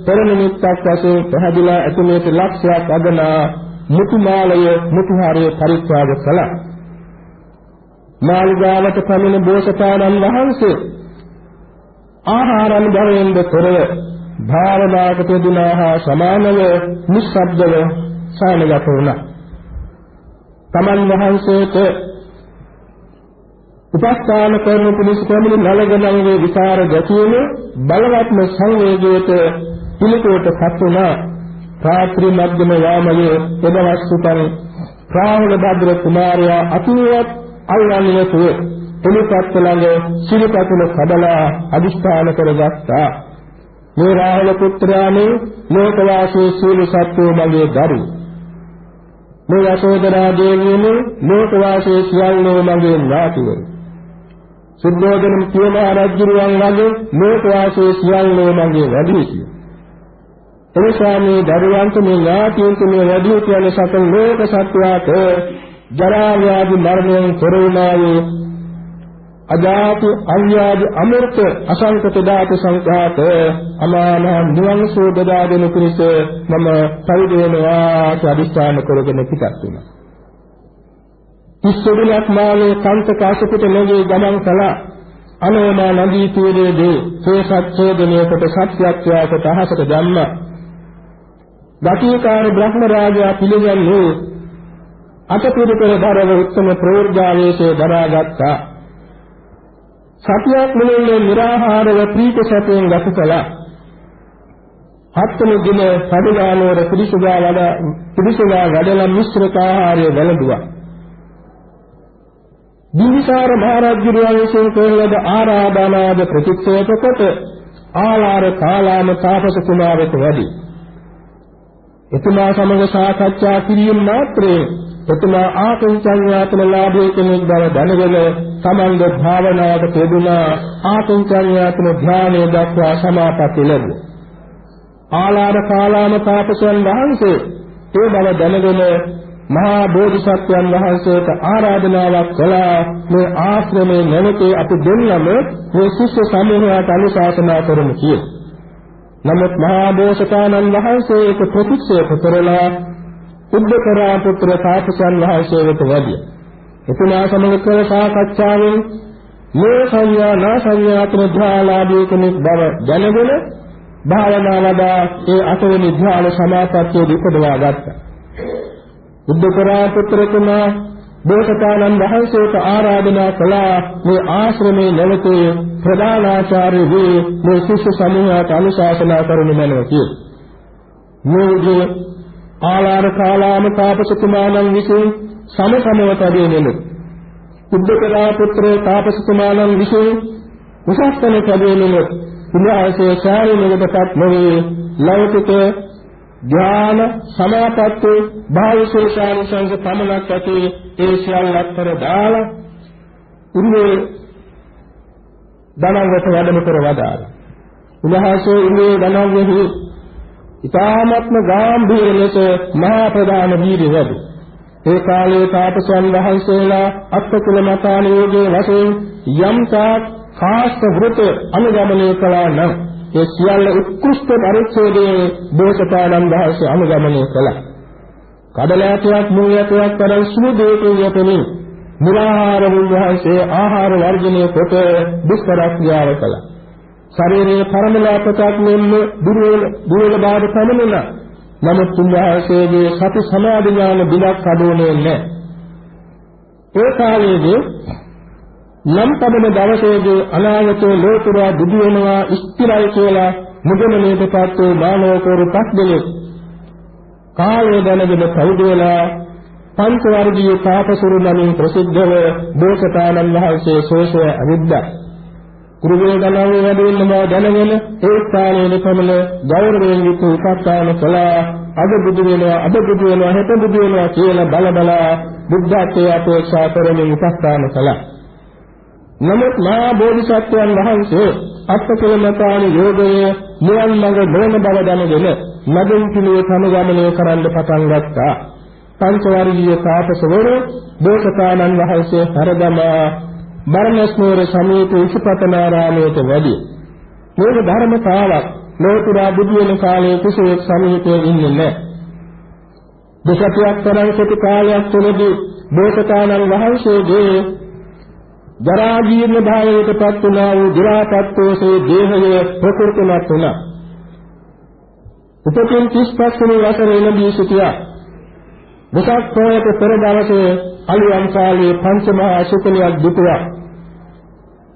පෙරනිමිත්තක් වශයෙන් පැහැදිලා ඇතුළේට ලක්ෂයක් අගනා මුතුමාලය මුතුහාරයේ පරිත්‍යාග කළා. මාළිගාවට පමින බෝසතාණන් වහන්සේ ආහාරන් බවෙන්ද තොරව භාවනාවකට දුනාහා සමානව නිස්සබ්දව සානගත වුණා. තමන් වහන්සේට උපස්ථාන කරන පිණිස කැමිනි නලගණන්ගේ විචාර ගැතියෙන බලවත්ම සංවේගයට පිළිතුරට පත් වුණා රාත්‍රී මධ්‍යම යාමයේ එදවස් සුතන් ප්‍රාහුල භද්‍ර කුමාරයා අතුරුවත් අල්ලන්නේ නැතුව එලිපත් ළඟ සිරිපතුල කඩලා අදිස්ථාන කරගත්තා. මේ රාහුල පුත්‍රයානේ ලෝකවාසී සීල සත්වෝ මගේ දරු. මේ යශෝදරා දේවියනේ ලෝකවාසී සියල්ලෝ මගේ ඥාතිවරු. සුද්ධෝදන කියන රජුරුවන් වගේ ලෝකවාසී සියල්ලෝ මගේ වැඩිහිටියෝ. එනිසා මේ දරුවන්ට මේ ඥාතියන්ට මේ වැඩි කියන සතර ලෝක සත්‍යයට ජරා ව්‍යාධි මරණයෙන් තොර වුණායේ අජාති අඤ්ඤාදි අමෘත අසංකත දාත සංඝාත අමාන නිවන් සෝදදා දෙන පිණිස මම පරිදේනවා අධිෂ්ඨාන කරගෙන පිටත් වුණා. ඉස්සෙල්ලක් මාගේ කාන්ත කාශපිට ලෝකේ ගමන් කළා. අනෝමා නදී තීරයේදී ඒ සත්‍යෝදනයකට සත්‍යත්වයකට අහසට දැම්මා. ගතිකාර බ්‍රහ්ම රාජයා පිළිගන්නේ අටපිරිකර දරව උත්තම ප්‍රෝර්ජාවේශේ දරාගත්තා. සතියක් මුලින්ම निराහාරව ප්‍රීත සැපයෙන් ගත කළා. හත්වෙනි දින සදිගානවර පිරිසුදා වඩ පිරිසුදා වැඩලා මිශ්‍රිත ආහාරය වැළඳුවා. බිම්බිසාර මහරජුගේ විසින් කෙරෙලද ආරාධනාද ප්‍රතික්ෂේප කොට ආලාර කාලාම තාපස කුමාරට වැඩි. එතුමා සමග සාකච්ඡා කිරීම මාත්‍රේ එතුමා ආකංචඤ්ඤාතන ලාභයේ කෙනෙක් බව දැනගෙන තමන්ගේ භාවනාවට පෙදුනා ආකංචඤ්ඤාතන ධානයේ දක්වා සමාපatti ලැබුවා. ආලාර කාලාම තාපසයන් වහන්සේ ඒ බව දැනගෙන මහා බෝධිසත්වයන් වහන්සේට ආරාධනාවක් කළා මේ ආශ්‍රමයේ නැවතේ අපි දෙන්නම මේ ශිෂ්‍ය සමූහයට අනුශාසනා කරමු කියලා. නමුත් මහා බෝසතාණන් වහන්සේ ඒක ප්‍රතික්ෂේප කරලා උද්දකරා පුත්‍ර තාපසයන් වහන්සේ වෙත වැඩිය. එතුමා සමග කළ සාකච්ඡාවෙන් මේ සංඥා නා සංඥාතන ධාලාභී කෙනෙක් බව දැනගෙන භාවනා ලබා ඒ අටවෙනි ධ්‍යාන සමාපත්තිය උපදවා ගත්තා. උද්දකරා පුත්‍ර තුමා බෝසතාණන් වහන්සේට ආරාධනා කළා මේ ආශ්‍රමයේ නැවතේ ප්‍රධානාචාර්ය වී මේ ශිෂ්‍ය සමූහයට අනුශාසනා කරනු මැනව කියලා. මේ ආලාර කාලාම තාපසතුමාණන් විසින් සමසමව තදෙනෙමු. උද්දකරා පුත්‍ර තාපසතුමාණන් විසින් උසස්තන තදෙනෙමු. උන්වහන්සේ ශාරීරිකටත් නොවේ ලෞකික ඥාන සමාපatti භාවිශේෂානුසංස පමණක් ඇති ඒ සියල්ල අත්තර දාලා උන්නේ ධනංගත වැඩම කර වදාලා. උන්වහන්සේ උන්නේ ධනංගෙහි ඊ타ත්ම ගාම්භීර ලෙස මහා ප්‍රදාන වීර්ය වැඩි. ඒ කාලයේ තාපසයන් වහන්සේලා අත්කල මතාන යෝගයේ වශයෙන් යම් තාක් කාස්ත වෘත අනුගමනය කළා නම් ඒ සියල්ල උත්කෘෂ්ඨ පරිච්ඡේදයේ බෝසතාණන් වහන්සේ අනුගමනය කළා. කඩලෑටයක් මුලියටයක් තරම් සුළු දෙයකින් යතෙමින් නිරාහාර වහන්සේ ආහාර වර්ජනය කොට දුෂ්කර ක්‍රියාව කළා. ශරීරයේ පරමලාපකක් මෙන්න දුර්වල දුර්වල බාධ පමණුණා. නමුත් උන්වහන්සේගේ සති සමාධි ඥාන බිලක් කඩෝනේ නැහැ. ඒ කාලයේදී නම් පදම දවසේදී අනාගතයේ ලෝතුරා දුදු වෙනවා ස්ථිරයි කියලා මුදමනේටපත් වූ මානවකවරු පස් දෙනෙක් කාලය දැනගෙන පෞදු වෙලා පංච වර්ගීය තාපසුරු නමින් ප්‍රසිද්ධව බෝසතාණන් වහන්සේ සෝසය අවිද්දා. කුරුවේ ගණන් වැඩෙන්න බව දැනගෙන ඒ ස්ථානයේ පමණ ගෞරවයෙන් යුතු උපස්ථාන කළා. අද බුදු වෙනවා අද බුදු වෙනවා හෙට බුදු වෙනවා කියලා බල බල බුද්ධත්වයේ අපේක්ෂා කරමින් උපස්ථාන කළා. නමුත් මහා බෝධිසත්වයන් වහන්සේ අත්කලමතාන යෝගයේ නිවන් මඟ නොවන බව දැනගෙන නදින් පිළිවෙ සමගමනය කරන්න පටන් ගත්තා පංචවර්ගීය තාපසවරු බෝසතාණන් වහන්සේ හරදමා බරණස් නුවර සමීප උසපතනාරාමයට වැඩි. මේක ධර්මතාවක් ලෝතුරා බුදු වෙන කාලයේ කුසලයක් සමීපයේ ඉන්නේ නැහැ. දෙසතියක් තරම් කෙටි කාලයක් තුළදී බෝසතාණන් වහන්සේගේ ජරා ජීර්ණ භාවයටපත් වුණා වූ දි รา පත්වසේ දේහය ප්‍රකෘතිමත් වුණා. උපතින් 35 වෙනි වසරේ ඉඳී සිටියා. වෙසක් පොයට පෙර දවසේ අලි අංශාලේ පංචමහා ශුකලියක් දුටුවා.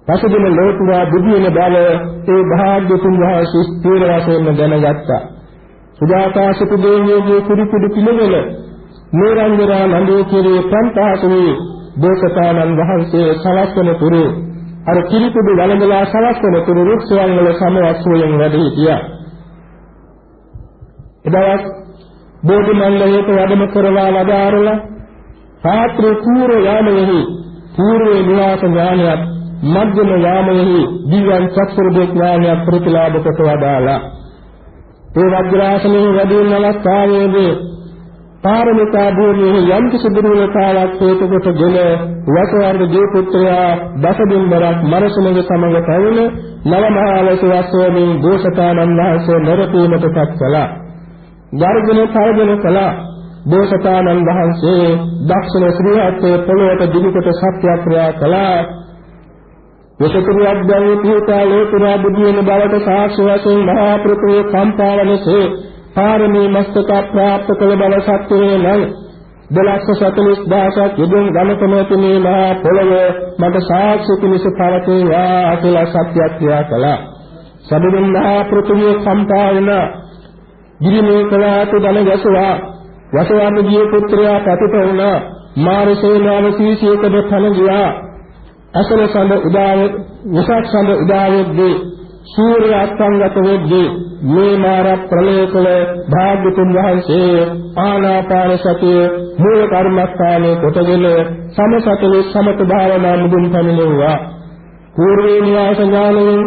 පසුදින ලෝතුරා බුදු වෙන බව ඒ භාග්‍යතුන් වහන්සේ ස්ථීර වශයෙන්ම දැනගත්තා. සුජාතා සුපදේවියගේ කුඩු කුඩු පිළිවෙල නේරංගරා නන්දේ කිරේ පන්තාසුවේ බෝසතාණන් වහන්සේ සලස්වන තුරු අර කිරිකුඩු වළඳලා සලස්වන තුරු රුක්සයන් වල සමවස්සෝයෙන් වැඩ සිටියා. එදවස් බෝධි මණ්ඩලයට වැඩම කරලා වදාරලා සාත්‍රි පූර්ව යාමයෙහි පූර්වේ නිවාස ඥානයත් මධ්‍යම යාමයෙහි දිව්‍යං චක්ෂුර ඥානයත් ප්‍රතිලාභ කොට වදාලා ඒ වජ්‍රාසනයේ වැඩිම අවස්ථාවේදී පාරමිතා භූමියේ යම් කිසි දුර්වලතාවක් හේතු කොටගෙන වසවර්ග දේ පුත්‍රයා දසදින්වරක් මරසමග සමග පැවුණ නවමහාලස වස්වමින් දෝෂතානන් වහන්සේ නරපීමටපත් කළා. ගර්ජන තර්ජන කළා. දෝෂතානන් වහන්සේ දක්ෂිණ ශ්‍රී හත්යේ පොළොවට දිලිකොට සත්‍යක්‍රියා කළා. විසතුරියක් දැවී පිහිටා ලෝතුරා බුදියන බවට සාක්ෂි වශයෙන් මහා පෘථිවිය කම්පාවනසේ පාරමී මස්තක ප්‍රාප්ත කළ බව සත්‍යයේ නම් දලස්ස සතලිස් දහසක් යුදුන් ගමකම තුනේ මහා පොළව මට සාක්ෂි පිණිස පවතේවා කියලා සත්‍යක්‍රියා කළා. සබුදුන් මහා පෘථිවිය කම්පාවන ගිරිමේ කලාතු දල ගැසුවා වසවර්ණගේ පුත්‍රයා පතිත වුණා. මාරසේනාව සීසීකද පණ ගියා අසල සඳ උදාව විසක් සඳ උදාවෙද්දී සූර්ය අස්තංගත වෙද්දී මේ මාර ප්‍රලය කළ භාග්‍යතුන් වහන්සේ ආනාපාන සතිය මූල කර්මස්ථානයේ කොටගෙන සමසතලේ සමත භාවනා මුදුන් පමිණුවා පූර්වේ නිවාස ඥානයෙන්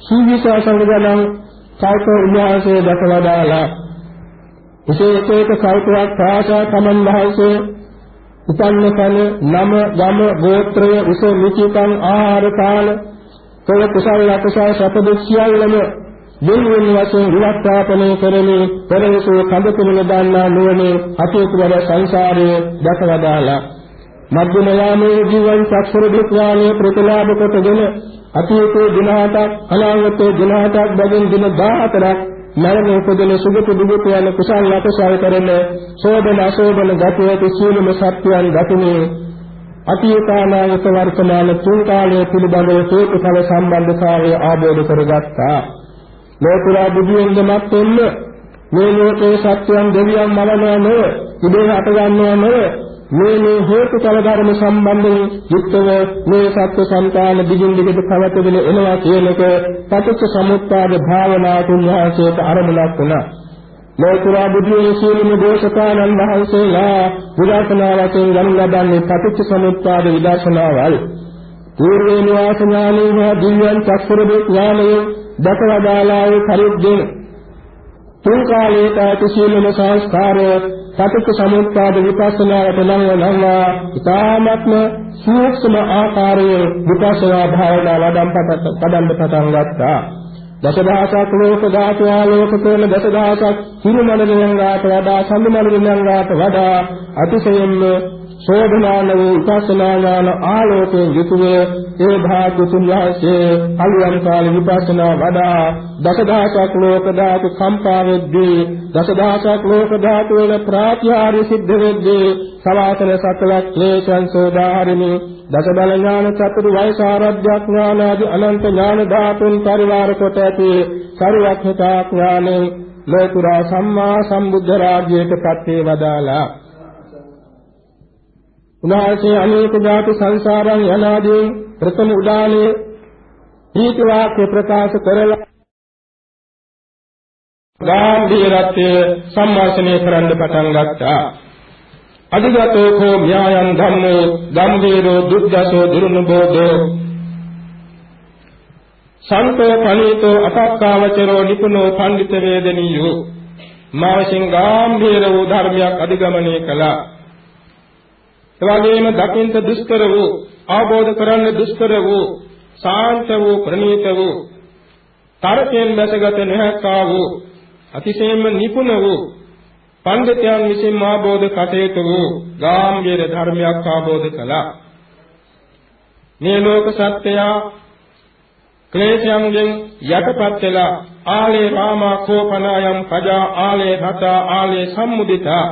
සීවිසා සංගණං කල්ප උන්වහන්සේ දක්වදාලා. විශේෂයක කල්පයක් පාසා තමන් වහන්සේ උපන්න කල නම ගම ගෝත්‍රය උස නිචිකං ආහාර කාල කළ කුසල අකුසල සප දුක් සියල්ලම දෙවියන් වශයෙන් විවස්ථාපනය කරමින් පෙරේසෝ කඳ කුමන දාන්නා නුවණේ අතීත වල සංසාරයේ දැකවදාලා. මධ්‍යම යාමේ ජීවන් චක්ෂර විඥානයේ ප්‍රතිලාභ කොටගෙන අතීතේ දින 7ක් අනාගතේ දින 7ක් බැගින් දින 14ක් මරණ උපදින සුගත දුගත යන කුසල අකුසල කරන සෝබන අසෝබන ගතිය කිසියම් සත්‍යයන් දකිනේ අතීතානාගත වර්තමාන තුන් කාලයේ පිළිබඳව හේතු ඵල සම්බන්ධතාවය ආબોධ කරගත්තා. ලෝතුරා බුදුන්ගේ මත්ෙන්න මේ ලෝකේ සත්‍යයන් දෙවියන් මවනවා නොව, ඉබේ හට ගන්නවා නොව, මේ මේ හේතුඵල ධර්ම සම්බන්ධයෙන් යුක්තව මේ සත්‍ය සංකාල දිගින් දිගට පවත්වගෙන එනවා කියන එක පටිච්ච සමුප්පාද භාවනා තුන්වහන්සේට අරමුණක් වුණා. ලෝතුරා බුදුන් සීලම දෝෂකානන් වහන්සේලා විදර්ශනා වශයෙන් ගනු ලබන්නේ පටිච්ච සමුප්පාද විදර්ශනාවල්. පූර්වේ නිවාස ඥානයේ දිව්‍යං චක්කර ඥානයේ දකවදාලා වූ පරිද්දෙන් තුන් කාලයේ ඇති සීලම සංස්කාරය සතික සමුප්පාද විපස්සනාවට නම් වනවා ඊ타ත්ම සූක්ෂම ආකාරයේ විපස්සනා භාවනා වඩම් පටන් පටන් ගත්තා දසදහසක් ලෝක ධාතු ආලෝක කරන දසදහසක් සිරුමණලෙන්ගාට වඩා සම්මණලෙන්ගාට වඩා අතිශයින්ම සෝධනාන වූ උපස්සනා ඥාන ආලෝකයෙන් යුතුව ඒ භාග්‍යතුන් වහන්සේ අලුයන් කාලේ විපස්සනා වඩා දසදහසක් ලෝක ධාතු කම්පා වෙද්දී දසදහසක් ලෝක ධාතු වල ප්‍රාත්‍යාරි සිද්ධ වෙද්දී සවාසන සකලක් ක්ලේශයන් සෝදාහරිමි. දස බල ඥාන චතුරු වෛසාරද්‍ය ඥාන ආදී අනන්ත ඥාන ධාතුන් පරිවාර කොට ඇති සරුවක්ඛතා ඥානෙ ලෝකුරා සම්මා සම්බුද්ධ රාජ්‍යයට පත්වේ වදාලා උන්වහන්සේ අනේක ධාතු සංසාරයන් යනාදී ප්‍රථම උදානයේ දීති වාක්‍ය ප්‍රකාශ කරලා ගාම්භීරත්වය සම්මාසනය කරන්න පටන් ගත්තා. අධිගතෝ කෝ ඥායං ධම්මෝ ගම්භීරෝ දුද්දසෝ දුරුනුබෝධෝ සංතෝ පණීතෝ අපක්කාවචරෝ නිපුනෝ පඬිත වේදනියෝ මාවසින් ගාම්භීර වූ ධර්මයක් අධිගමනය කළා. එවැගේම දකින්ත දුෂ්කර වූ අවබෝධ කරන්න දුෂ්කර වූ සාන්ත වූ ප්‍රණීත වූ තරයෙන් දැසගත නැහැකා වූ අතිශයින්ම නිපුණ වූ පඬිතයන් විසින් ආબોධ කටයුතු වූ ගාම්භීර ධර්මයක් ආબોධ කළා. මේ ලෝක සත්‍යය ක්ලේශයන්ගෙන් යටපත් වෙලා ආලේ රාමා කෝපනායම් පජා ආලේ හතා ආලේ සම්මුදිතා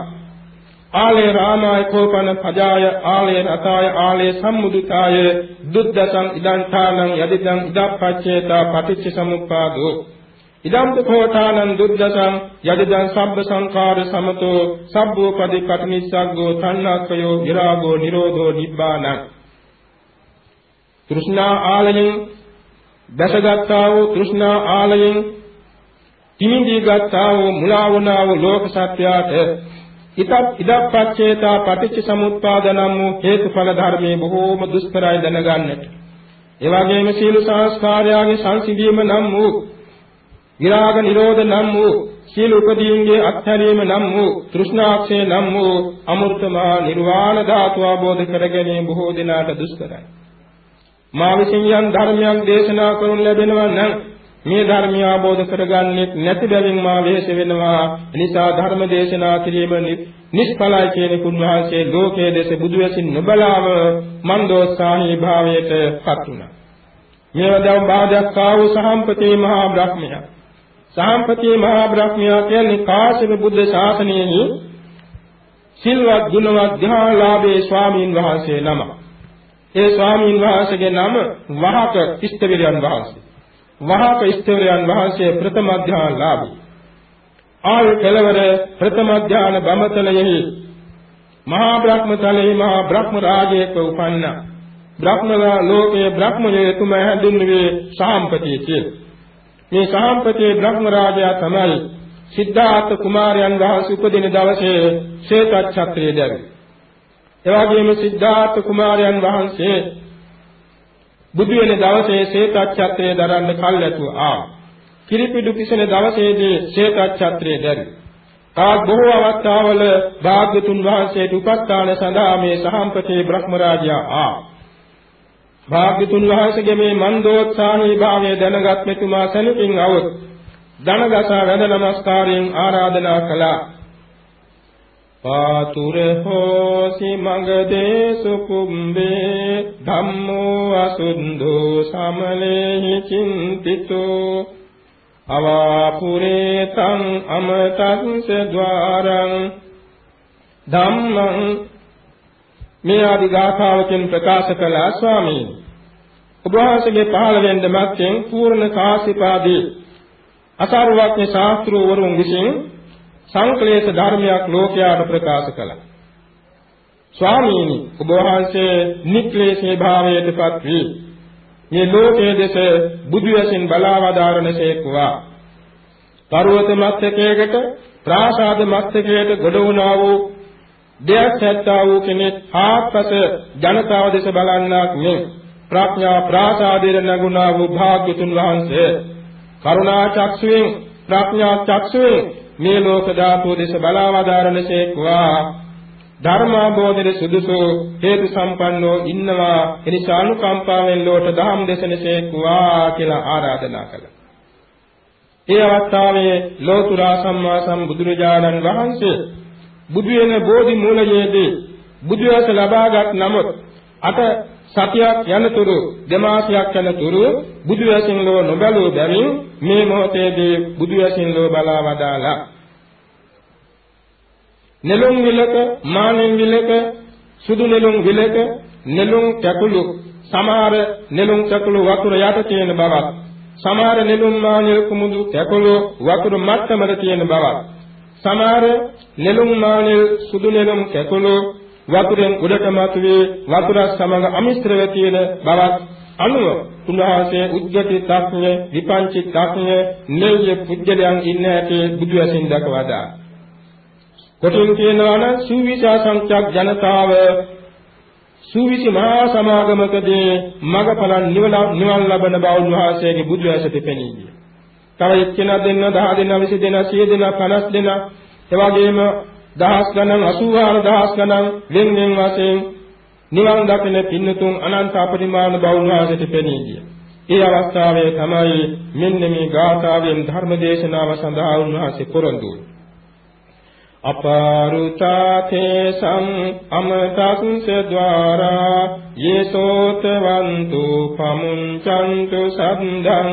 ආලේ රාමාය කෝපන පජාය ආලේ රතාය ආලේ සම්මුදිතාය දුද්දසං ඉදං ථානං යදිදං ඉදප්පච්චේතා පටිච්ච සමුප්පාදෝ. ඉදම්ප කෝඨානං දුද්දසං යදිදං සබ්බ සංඛාර සමතෝ සබ්බෝ පදික්කත නිස්සග්ගෝ තණ්හක්ඛයෝ විරාගෝ නිරෝධෝ නිබ්බානං. තෘෂ්ණා ආලයෙන් දැසගත්තා වූ තෘෂ්ණා ආලයෙන් තිමිදී ගත්තා වූ මුලා වුණා වූ ලෝක සත්‍යයට ඉතත් ඉදප්පච්චේතා පටිච්ච සමුප්පාද නම් වූ හේතුඵල ධර්මයේ බොහෝම දුෂ්කරයි දැනගන්නට. ඒ වගේම සීල සංස්කාරයන්ගේ සංසිඳීම නම් වූ විරාග නිරෝධ නම් වූ සීල උපදීන්ගේ අත්හැරීම නම් වූ තෘෂ්ණාක්ෂය නම් වූ අමෘතමා නිර්වාණ ධාතු අවබෝධ කර ගැනීම බොහෝ දිනාට දුෂ්කරයි. මා විසින් යම් ධර්මයක් දේශනා කරනු ලැබෙනවා නම් මේ ධර්මය අවබෝධ කරගන්නේ නැති බැවින් මා වෙහෙස වෙනවා. නිසා ධර්ම දේශනා කිරීම නිෂ්ඵලයි කියන කුණවහන්සේ ලෝකයේ දෙස බුදු වෙසින් නොබලාව මන්දෝත්සාහී භාවයට පත් වුණා. මේවදම් බාධක් ආ වූ සහම්පති මහා බ්‍රහ්මයා. සහම්පති මහා බ්‍රහ්මයා කියන්නේ කාශ්‍යප බුද්ධ ශාසනයෙහි සිල්වත් ගුණවත් ධ්‍යානලාභී ස්වාමීන් වහන්සේ නමක්. ඒ ස්වාමීන් වහන්සේගේ නම වහක ඉෂ්ඨවිරයන් වහන්සේ. වහක ඉෂ්ඨවිරයන් වහන්සේ ප්‍රථම ධ්‍යාන ලාභී. ආල් කෙලවර ප්‍රථම ධ්‍යාන බඹතලයෙහි මහා බ්‍රහ්මතලෙහි මහා බ්‍රහ්ම රාජයක උපන්නා. බ්‍රහ්ම ලෝකයේ බ්‍රහ්මයේ තුම හැඳින්වුවේ සාම්පතිය කියලා. මේ සාම්පතිය බ්‍රහ්ම රාජයා තමයි සිද්ධාර්ථ කුමාරයන් වහන්සේ උපදින දවසේ ශ්වේතච්ඡත්‍රය දැරුවේ. එවාගෙම සිද්ධාර්ථ කුමාරයන් වහන්සේ බුදු වෙන දවසේ ශ්වේතච්ඡත්‍රය දරන්න කල්ැතුව ආ. කිරිපිඩු කිසෙන දවසේදී ශ්වේතච්ඡත්‍රය දැරි. තාත් බොහෝ අවස්ථාවල භාග්‍යතුන් වහන්සේට උපස්ථාන සඳහා මේ සහම්පතේ බ්‍රහ්මරාජයා ආ. භාග්‍යතුන් වහන්සේගේ මේ මන්දෝත්සාහී භාවය දැනගත් මෙතුමා සැලකින් අවුත් දනගසා වැඳ නමස්කාරයෙන් ආරාධනා කළා. පාතුර හෝසි මගදේසු කුම්බේ ධම්මෝ අසුද්ධෝ සමලේහි චින්තිතෝ අවාපුරේ තං අමතස්ස ద్వාරං ධම්මං මේ ආදි ගාථාවකින් ප්‍රකාශ කළා ස්වාමීන් ඔබ වහන්සේගේ පහළ වෙන්න මැත්තෙන් පූර්ණ කාසිපාදී අසාරවත්නි ශාස්ත්‍රවරුන් විසින් සංකලේශ ධර්මයක් ලෝකයාට ප්‍රකාශ කළා. ස්වාමීනි ඔබ වහන්සේ නික්ලේශේ භාවයටපත් වී මේ ලෝකයේ දෙස බුදු වශයෙන් බලාවදාරණසේකුවා. පර්වත මස්තකයකට ප්‍රාසාද මස්තකයට ගොඩ වුණා වූ දෙයක් සැත්තා වූ කෙනෙක් ආපස ජනතාව දෙස බලන්නක් මේ ප්‍රඥා ප්‍රාසාදයේ නැගුණා වූ භාග්‍යතුන් වහන්සේ කරුණා චක්ෂුවෙන් ප්‍රඥා චක්ෂුවෙන් මේ ලෝක ධාතුව දෙස බලවදාරණසේක්වා ධර්මාභෝධයේ සුදුසු හේතු සම්පන්නෝ ඉන්නවා එනිසා අනුකම්පාවෙන් ලෝට දහම් දේශනසේක්වා කියලා ආරාධනා කළා. ඒ අවස්ථාවේ ලෝතුරා සම්මා සම්බුදුරජාණන් වහන්සේ බුදු වෙන බෝධි මූලයේදී බුදු වස ලබාගත් නමුත් අට සතියක් යනතුරු දෙමාසයක් යනතුරු බුදු වශයෙන් ලෝ නොබලෝ බැවින් මේ මොහොතේදී බුදු වශයෙන් ලෝ බලා වදාලා නෙළුම් විලක මානෙන් විලක සුදු නෙළුම් විලක නෙළුම් කැකුළු සමහර නෙළුම් කැකුළු වතුර යට තියෙන බවක් සමහර නෙළුම් මානෙල් කුමුදු කැකුළු වතුර මට්ටමර තියෙන බවක් සමහර නෙළුම් මානෙල් සුදු නෙළුම් කැකුළු වතුරෙන් උඩට මතුවේ වතුර සමග අමිශ්‍රව තියෙන බවක් අනුව උන්වහන්සේ උද්ගති ත්‍ක්ඥ විපංචි ත්‍ක්ඥ නෙල්්‍ය පුජ්‍යලයන් ඉන්න ඇටි බුදු වශයෙන් දක්වදා. කොටින් කියනවා නම් සුවිසා සංඛ්‍යක් ජනතාව සුවිසි මහා සමාගමකදී මගඵල නිවන නිවන් ලබන බව උන්වහන්සේගේ බුදු ඇසට පෙනී තව එක්කෙනා දෙන්න 10 දෙනා 20 දෙනා 100 දෙනා 50 දෙනා එවාගෙම දහස් ගණන් 84000 ගණන් වෙන වෙන වශයෙන් නිවන් දකින පින්නතුන් අනන්ත අපරිමාණ බෞද්ධාසයට පෙනී ගිය. ඒ අවස්ථාවේ තමයි මෙන්න මේ ගාථාවෙන් ධර්ම දේශනාව සඳහා උන්වහන්සේ පොරොන්දු අපාරුතාතේ සම් අමතස්ස ద్వාරා යේසෝතවන්තු පමුංචන්තු සම්දං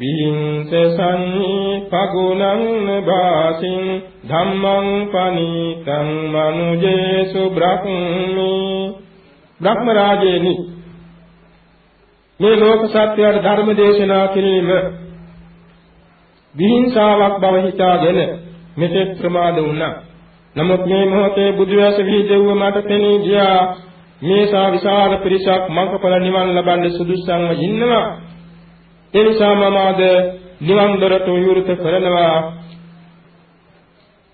විහිංසසන්නි පගුණං නභාසින් ධම්මං පනීතං මනුජේසු බ්‍රහ්මී බ්‍රහ්ම රාජේනි මේ ලෝක සත්‍යයට ධර්ම දේශනා කිරීම විහිංසාවක් බව හිතාගෙන මෙතෙක් ප්‍රමාද වුණා. නමුත් මේ මොහොතේ බුදුවැස විහිදෙව්ව මට පෙනී ගියා මේසා විශාල පිරිසක් මඟඵල නිවන් ලබන්න සුදුසුසන්ව ඉන්නවා. ඒ නිසා මම අද නිවන් දොරට විවෘත කරනවා.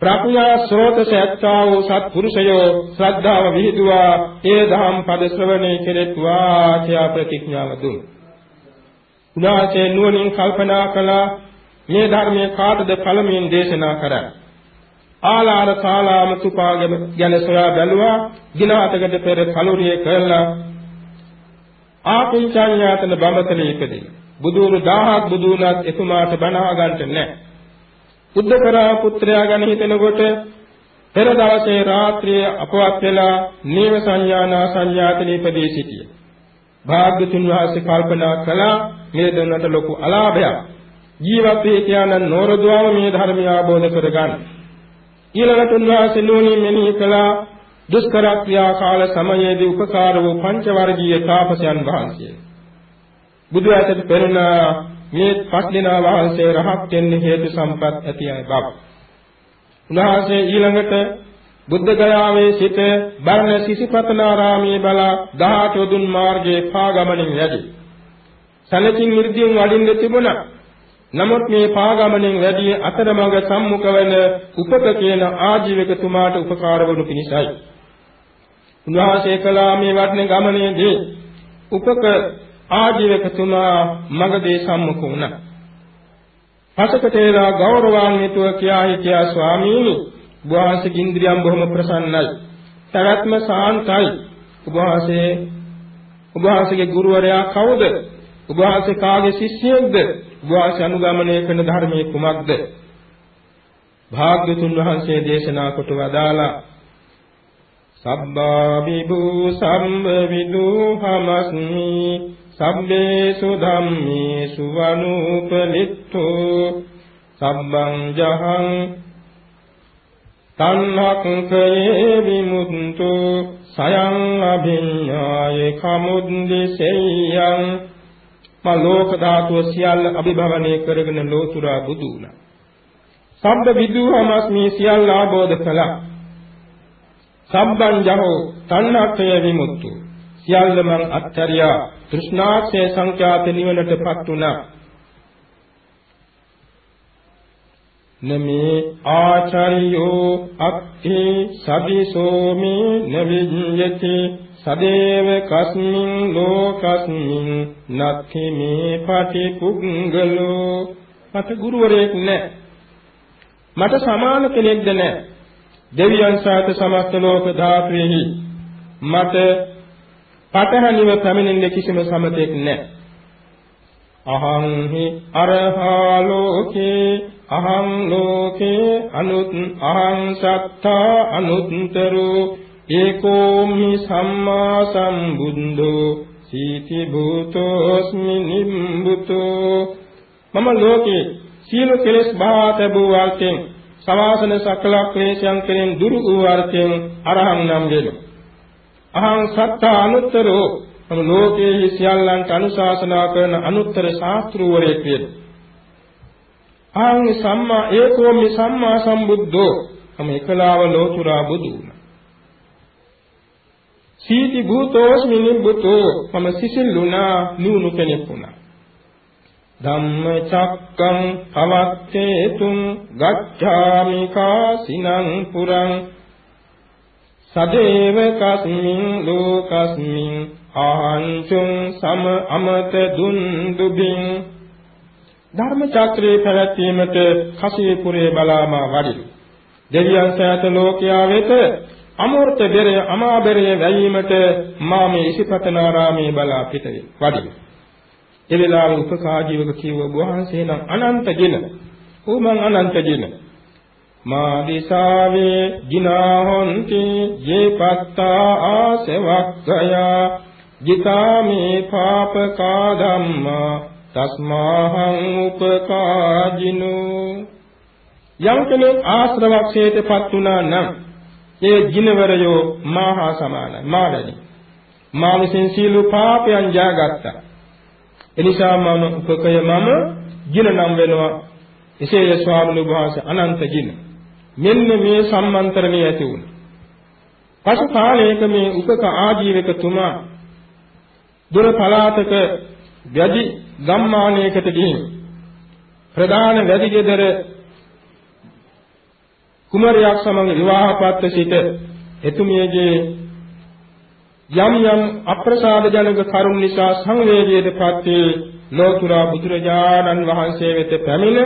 ප්‍රඥා ස්රෝතස ඇත්තා වූ සත්පුරුෂයෝ ශ්‍රද්ධාව විහිදුවා ඒ දහම් පද ශ්‍රවණය කෙරෙත්වා කියා ප්‍රතිඥාව දුන්නා. උදාසේ නුවණින් කල්පනා කළා මේ ධර්මයේ කාටද පළමුවෙන් දේශනා කරන්නේ. ආලාර කාලාම තුපාගම ගැන සොයා බැලුවා දිනාතකට පෙර කලුරිය කරලා ආපින්චාඤ්ඤාතන බඹතලේ ඉපදී. බුදුරු 1000ක් බුදුනත් එතුමාට බණා ගන්නට නැහැ. බුද්ධකරා පුත්‍රයා ගැන හිතනකොට පෙර දවසේ රාත්‍රියේ අපවත් වෙලා නීව සංඥානා සංඥාතනී ඉපදී සිටිය. භාග්‍යතුන් වහන්සේ කල්පනා කළා මේ දෙන්නට ලොකු අලාභයක්. ජීවත් වේ කියනන් නෝරදුවම මේ ධර්මය ආબોධ කරගන්න. ඊළඟට උන්වහන්සේ නෝනින් මෙනෙහි කළා දුෂ්කර ක්‍රියා කාල සමයේදී උපකාර වූ පංච වර්ගීය තාපසයන් වහන්සේ. බුදු ඇසට පෙරුණා මේ පස් දෙනා වහන්සේ රහත් වෙන්න හේතු සම්පත් ඇති අය බව. උන්වහන්සේ ඊළඟට බුද්ධ ගයාවේ සිට බර්ණ සිසිපතනාරාමයේ බලා 18 දුන් මාර්ගයේ පාගමනින් වැඩි. සැලකින් මිර්ධියෙන් වඩින්න තිබුණා. නමුත් මේ පාගමනින් වැඩි අතරමඟ සම්මුඛ වෙන උපක කියන ආජීවකතුමාට උපකාර වනු පිණිසයි. උන්වහන්සේ කළා මේ වඩන ගමනේදී උපක ආජීවකතුමා මගදී සම්මුඛ වුණා. පසකට ඒලා ගෞරවාන්විතව කියා හිටියා ස්වාමීනි උභාසක ඉන්ද්‍රියම් බොහොම ප්‍රසන්නයි. තරත්ම සාන්තයි. උභාසයේ උභාසකගේ ගුරුවරයා කවුද? උභාසක කාගේ ශිෂ්‍යයෙක්ද? උභාසය අනුගමනය කරන ධර්මයේ කුමක්ද? භාග්‍යතුන් වහන්සේ දේශනා කොට වදාලා සබ්බා විභූ සම්බ විදුහමස්මි සබ්බේසු ධම්මේසු වනුපලිට්ඨෝ සබ්බං ජහං තණ්හක්ඛයේ විමුක්තු සයං අභිඤ්ඤාය කමුද්දේසෙයං මලෝක ධාතුව සියල්ල අභිභවනය කරගෙන ලෝතුරා බුදු වුණා. සම්බ විදුහමස්මි සියල්ල ආબોධ කළා. සම්බං ජහෝ තණ්හක්ඛයේ විමුක්තු සියල්ල මං අත්හැරියා. තෘෂ්ණාක්ෂය සංඛ්‍යාත නිවනටපත් වුණා. නමේ ආචාර්යෝ අක්ඛි සබිසෝමි නවිඤ්ඤති සදේව කස්මින් ලෝකස්මින් නත්ථි මේ පටිපුංගලෝ. මට ගුරුවරයෙක් නැහැ. මට සමාන කෙනෙක්ද නැහැ. දෙවියන් සහිත සමස්ත ලෝක ධාතුෙහි මට පටහැනිව පැමිණෙන්නේ කිසිම සමතෙක් නැහැ. අහං හි අරහා ලෝකේ අහං ලෝකේ අනුත් අහං සත්තා අනුත්තරෝ ඒකෝමි සම්මා සම්බුද්ධෝ සීති භූතෝස්මි නිම්බුතෝ මම ලෝකේ සීල කෙලස් බාතබු වර්තෙන් සවාසන සකල ක්ලේශයන් කෙරෙන් දුරු වූ වර්තෙන් අරහං නම් වෙනවා අහං සත්තා අනුත්තරෝ තම ලෝකයේ සියල්ලන්ට අනුශාසනා කරන අනුත්තර ශාස්ත්‍රූවරයෙක් වේ. අහං සම්මා ඒකෝමි සම්මා සම්බුද්ධෝ තම එකලාව ලෝතුරා බුදු වුණා. සීති භූතෝස්මි නිබ්බුතෝ මම සිසිල්ුණා නුණු කෙනෙක් වුණා. ධම්ම චක්කං පවත්තේතුං ගච්ඡාමි කාසිනං පුරං සදේව කස්මින් ලෝකස්මින් ආංචුං සම අමත දුන් දුබින් ධර්ම චක්‍රේ පැවැත්වීමට කසීපුරේ බලාමා වඩිලු දෙවියන් සෑත ලෝකයා වෙත අමෘත බෙරය අමාබෙරය වැයීමට මා මේ ඉසිපතනාරාමේ බලා පිටේ වඩිලු ඒ වෙලාවේ උපකාජීවක කිව්ව වහන්සේ නම් අනන්තජින ඌ මං අනන්තජින මා දිසාවේ ජිනා හොන්ති ජේපත්තා ආසවක්ඛයා ජිතාමේ පාපකා ධම්මා තස්මාහං උපකාජිනෝ යම් කෙනෙක් ආශ්‍රවක්ෂේතපත් වුණා නම් ඒ ජිනවරයෝ මාහා සමානයි මාළනි. මා විසින් සීල පාපයන් ජාගත්තා. එනිසා මම උපකය මම ජින නම් වෙනවා. එසේ ස්වාමීන් වහන්සේ අනන්ත ජින. මෙන්න මේ සම්මන්ත්‍රණය ඇති වුණා. පසු කාලයක මේ උපක ආජීවකතුමා දුර පළාතක වැඩි ගම්මානයකට ගිහින් ප්‍රධාන වැඩි ගෙදර කුමරියක් සමග විවාහපත්ව සිට එතුමියගේ යම් යම් අප්‍රසාද ජනක කරුණ නිසා සංවේගයට පත්වේ ලෝතුරා බුදුරජාණන් වහන්සේ වෙත පැමිණ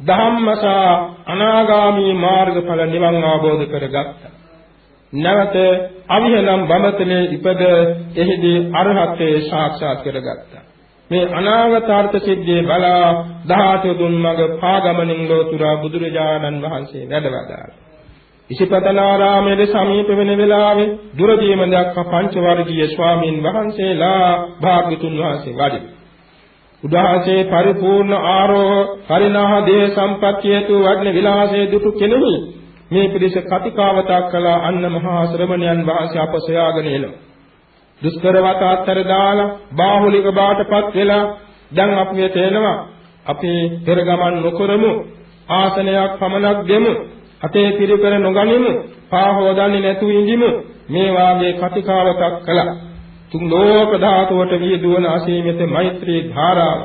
ධම්මසා අනාගාමී මාර්ගඵල නිවන් අවබෝධ කරගත්තා. නැවත අවිහෙනම් බඹතලේ ඉපද එහිදී අරහත්ත්වයේ සාක්ෂාත් කරගත්තා. මේ අනාගත අර්ථ සිද්ධියේ බලා දහතු දුන් මඟ පාගමනින් ලෝතුරා බුදුරජාණන් වහන්සේ වැඩවදාළා. ඉසිපතනාරාමයේ සමීප වෙන වෙලාවේ දුරදීම දක්වා පංච වර්ගීය ස්වාමීන් වහන්සේලා භාග්‍යතුන් වහන්සේ වඩිනවා. උදාහසේ පරිපූර්ණ ආරෝහ පරිණාහ දේහ සම්පත්තියතු වඩන විලාසයේ දුටු කෙනෙහි මේ පිරිස කතිකාවතක් කළා අන්න මහා ශ්‍රමණයන් වහන්සේ අප සොයාගෙන එනවා. දුෂ්කර වත අත්තර දාලා බාහුලික බාටපත් වෙලා දැන් අපි තේනවා අපි පෙර ගමන් නොකරමු. ආසනයක් පමණක් දෙමු. අතේ පිරිකර නොගනිමු. පාහෝදන්නේ නැතු ඉඳිමු. මේ වාගේ කතිකාවතක් කළා. තුන් ලෝක ධාතුවට විහිදුවන අසීමිත මෛත්‍රී ධාරාව.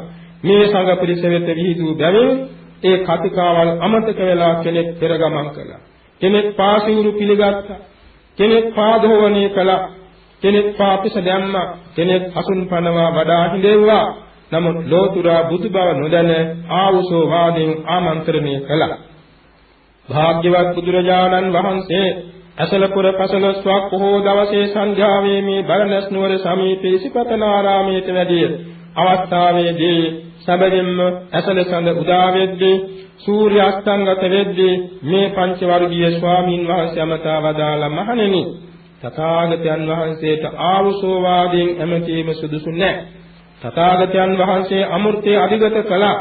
මේ සංඝ පිරිස වෙත විහිදූ බැවින් ඒ කතිකාවල් අමතක වෙලා කෙනෙක් පෙර ගමන් කළා. කෙනෙක් පාසිවුරු පිළිගත්තා. කෙනෙක් පාදෝවණී කළා. කෙනෙක් පාපිස දැම්මා. කෙනෙක් අසුන් පනවා වඩා හිඳෙව්වා. නමුත් ලෝතුරා බුදු බව නොදැන ආවුසෝ වාදීන් ආමන්ත්‍රණය කළා. භාග්‍යවත් බුදුරජාණන් වහන්සේ අසලපුර පසළොස්වක් පොහෝ දවසේ සන්ධ්‍යාවේ මේ බරණස් නුවර සමීපයේ සිපතනාරාමයට වැඩිය අවස්ථාවේදී සැබවින්ම ඇසල සඳ උදා වෙද්දී සූර්ය අස්තංගත වෙද්දී මේ පංච වර්ගීය ස්වාමීන් වහන්සේ අමතා වදාලා මහණෙනි තථාගතයන් වහන්සේට ආවුසෝ වාදයෙන් ඇමතීම සුදුසු නැහැ. තථාගතයන් වහන්සේ අමෘතයේ අධිගත කළා.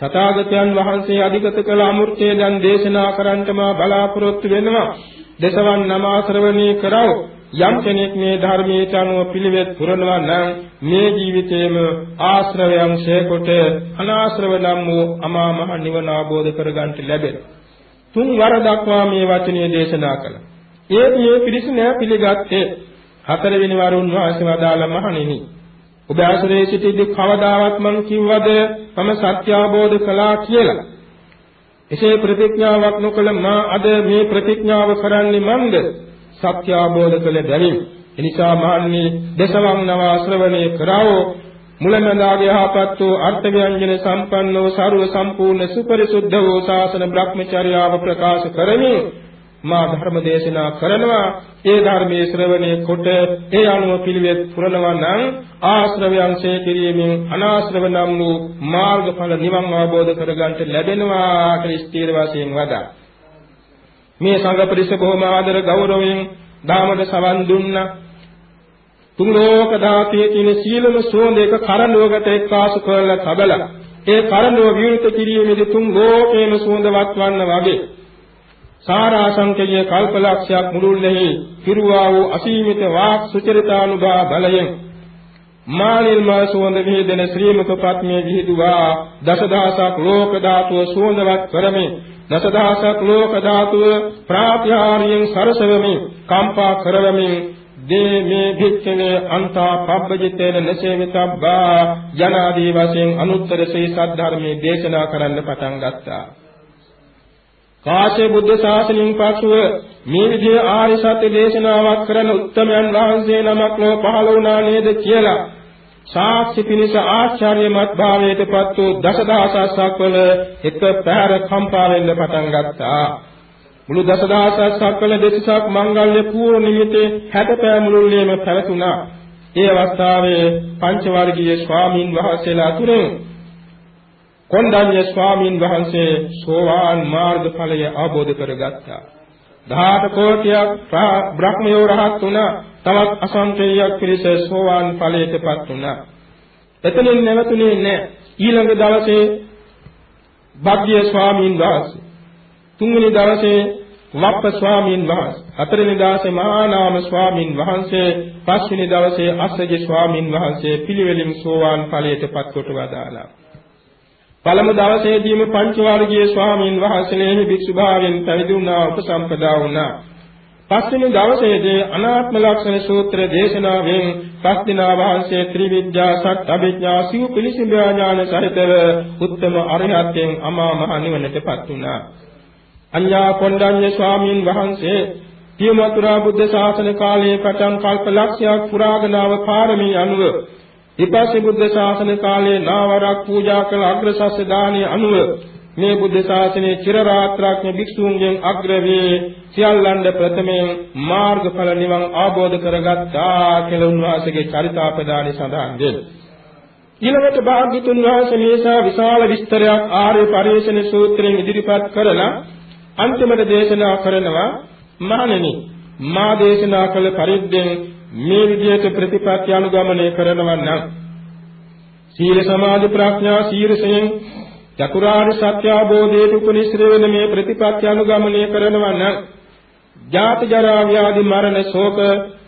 තථාගතයන් වහන්සේ අධිගත කළ අමෘතය දැන් දේශනා කරන්නට මා බලාපොරොත්තු වෙනවා. දසවන් නම ශ්‍රවණී කරව යම් කෙනෙක් මේ ධර්මයට අනුව පිළිවෙත් පුරනවා නම් මේ ජීවිතයේම ආශ්‍රවයන් ශේකොට අනාශ්‍රව නම් වූ අමා මහ නිවන අවබෝධ කරගන්නට ලැබෙනවා. තුන් වර දක්වා මේ වචනේ දේශනා කළා. ඒ මේ පිරිස නෑ පිළිගත්තේ හතරවෙනි වරුන් වහන්සේ වදාළ මහණෙනි ඔබ ආශ්‍රයේ සිටිද්දී කවදාවත් මං කිව්වද මම සත්‍ය අවබෝධ කළා කියලා එසේ ප්‍රතිඥාවක් නොකළ මා අද මේ ප්‍රතිඥාව කරන්නේ මන්ද? සත්‍ය අවබෝධ කළ බැවින්. එනිසා මහන්නේ දසවං නව ශ්‍රවණය කරවෝ. මුලමඳාගේ යහපත් වූ අර්ථ ව්‍යංජන සම්පන්නව ਸਰව සම්පූර්ණ සුපරිසුද්ධ වූ ශාසන බ්‍රහ්මචර්යාව ප්‍රකාශ කරමින් මා ධර්ම දේශනා කරනවා. ඒ ධර්මයේ ශ්‍රවණය කොට ඒ අනුව පිළිවෙත් පුරනවා නම් ආශ්‍රවයන්සේ කිරීමෙන් අනාශ්‍රව නම් වූ මාර්ගඵල නිවන් අවබෝධ කරගන්නට ලැබෙනවා කියලා ස්ථීර වශයෙන් වදා. මේ සංඝ පරිස බොහොම ආදර ගෞරවයෙන් දාමද සවන් දුන්නා? තුන් ලෝක ධාතයේ තියෙන සීලම සෝඳ එක කරඬුවකට එක්කාසු කරලා තබලා ඒ කරඬුව විවෘත කිරීමේදී තුන් ලෝකේම සෝඳවත් වන්න වගේ සාරාංශකයේ කල්පලක්ෂයක් මුළුල්ලෙහි පිරුවා වූ අසීමිත වාක් සුචරිතානුභා බලයෙන් මානිල් මා සුවඳ විහිදෙන ශ්‍රීමක පත්මේ විහිදුවා. දසදහසක් ලෝක ධාතුව සුවඳවත් කරමින් දසදහසක් ලෝක ධාතුව ප්‍රාත්‍යාරියෙන් සරසවමින් කම්පා කරවමින් දේ මේ භික්ඛවේ අන්තා පබ්බජිතේන නසේවිතබ්බා යනාදී වශයෙන් අනුත්තර ශ්‍රී සද්ධර්මයේ දේශනා කරන්න පටන් ගත්තා. කාශ්‍යප බුද්ධ ශාසනයෙන් පසුව මේ විදිහේ ආර්ය සත්‍ය දේශනාවක් කරන උත්තමයන් වහන්සේ නමක් ලෝ පහළ වුණා නේද කියලා සාක්ෂි පිණිස ආශ්චර්යමත් භාවයට පත් වූ දසදහසක් වල එක පැහැර කම්පා වෙන්න පටන් ගත්තා. මුළු දසදහසක් වල දෙතිසක් මංගල්‍ය පූර්ණ නිමිතේ හැටපෑ මුළුල්ලේම පැවතුණා. ඒ අවස්ථාවේ පංච වර්ගීය ස්වාමීන් වහන්සේලා අතුරින් කොණ්ඩඤ්ඤ ස්වාමීන් වහන්සේ සෝවාන් මාර්ගඵලය අවබෝධ කරගත්තා. 18 කෝටියක් බ්‍රහ්මයෝ රහත් වුණා. තවත් අසංකේයයක් පිරිස සෝවාන් ඵලයටපත් වුණා. එතනින් නැවතුනේ නැහැ. ඊළඟ දවසේ භග්‍ය ස්වාමීන් වහන්සේ තුන්වෙනි දවසේ වප්ප ස්වාමීන් වහන්සේ හතරවෙනි දවසේ මහානාම ස්වාමීන් වහන්සේ පස්වෙනි දවසේ අස්සජි ස්වාමීන් වහන්සේ පිළිවෙලින් සෝවාන් ඵලයටපත් කොට වදාලා පළමු දවසේදීම පංච වර්ගීය ස්වාමීන් වහන්සේලෙහි භික්ෂු භාවයෙන් පැවිදි වුණා උපසම්පදා වුණා. පස්වෙනි දවසේදී අනාත්ම ලක්ෂණ සූත්‍ර දේශනාවෙන් පස්දිනා වහන්සේ ත්‍රිවිද්‍යා සත් අභිඥා සිව් පිළිසිඳ ඥාන සහිතව උත්තම අරිහත්යෙන් අමා මහ නිවනටපත් වුණා. අඤ්ඤා කොණ්ඩඤ්ඤ ස්වාමීන් වහන්සේ පියමතුරා බුද්ධ ශාසන කාලයේ පටන් කල්ප ලක්ෂයක් පුරාගනාව පාරමී අනුව ඊපස්සේ බුද්ධ ශාසන කාලයේ නාවරක් පූජා කළ අග්‍රසස්ස දානීය අනුව මේ බුද්ධ ශාසනයේ චිර රාත්‍රාඥ භික්ෂුන්ගෙන් අග්‍ර වේ සියල්ලන්ද ප්‍රථමයෙන් මාර්ගඵල නිවන් අවබෝධ කරගත්තා කියලා උන්වහන්සේගේ චරිතාපදානි සඳහන් වෙනවා. ඊළඟට භාග්‍යතුන් වහන්සේ මේසා විශාල විස්තරයක් ආර්ය පරිශ්‍රණ සූත්‍රයෙන් ඉදිරිපත් කරලා අන්තිමට දේශනා කරනවා මහණෙනි මා දේශනා කළ පරිද්දෙන් මේ විදිහට ප්‍රතිපත්ති අනුගමනය කරනවා නම් සීල සමාධි ප්‍රඥා සීරසයෙන් චතුරාර්ය සත්‍ය අවබෝධයට උපනිශ්‍රේ වෙන මේ ප්‍රතිපත්ති අනුගමනය කරනවා නම් ජාති ජරා ව්‍යාධි මරණ ශෝක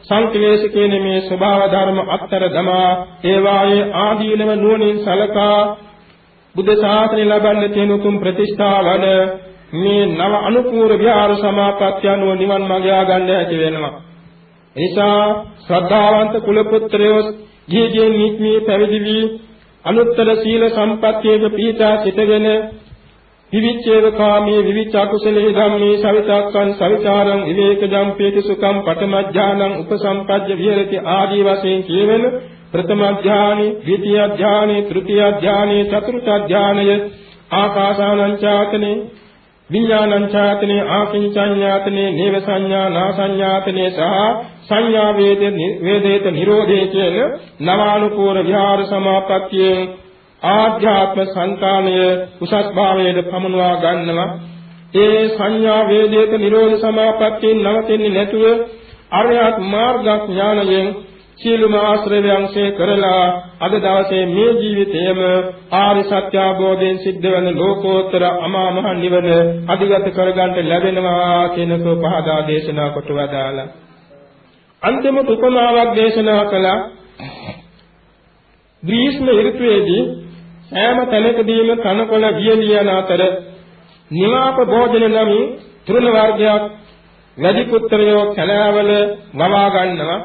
සංකලේශ කියන මේ ස්වභාව ධර්ම අත්තර දමා ඒවායේ ආදීනව නුවණින් සලකා බුද්ධ ශාසනය ලබන්න තියෙන උතුම් ප්‍රතිෂ්ඨාවන මේ නව අනුපූර විහාර සමාපත්‍ය අනුව නිවන් මඟ ය아가න්න හැකි වෙනවා. එනිසා ශ්‍රද්ධාවන්ත කුල පුත්‍රයෝ ජීජේ නික්මී පැවිදි වී අනුත්තර සීල සම්පත්තියක පීඨා සිටගෙන විවිච්ඡේව කාමී විවිච්ඡ අකුසලේ ධම්මේ සවිතක්කං සවිචාරං විවේකජම් පීති සුඛං පඨමඥානං උපසම්පජ්ජ විහෙරති ආදී වශයෙන් කියවෙන ප්‍රථම ඥානෙ, ද්විතිය ඥානෙ, තෘතිය ඥානෙ, චතුර්ථ ඥානය ආකාසානං චාතනේ විඥානං ඡායතනේ ආකින්චඤ්ඤාතනේ නේව සංඥා නා සංඥාතනේ සහ සංඥා වේද වේදේත නිරෝධේ කියන නවානුපූර විහාර සමාපත්තියෙන් ආධ්‍යාත්ම සංකාණය උසස් භාවයට පමුණවා ගන්නවා. ඒ සංඥා වේදේත නිරෝධ සමාපත්තියෙන් නවතින්නේ නැතුව අරහත් මාර්ග ඥානයෙන් සියලුම ආශ්‍රවයන්සේ කරලා අද දවසේ මේ ජීවිතයම ආරි සත්‍ය අවබෝධයෙන් සිද්ධ වෙන ලෝකෝත්තර අමා මහ නිවන අධිගත කරගන්න ලැබෙනවා කියනකෝ පහදා දේශනා කොට වදාලා අන්තිම උපමාවක් දේශනා කළා. ග්‍රීස්ම ඍතුවේදී සෑම තැනකදීම කනකොළ වියලියන අතර නිවාප භෝජන නම් තෘණ වර්ගයක් වැඩි පුත්‍රයෝ කලාවල වවා ගන්නවා.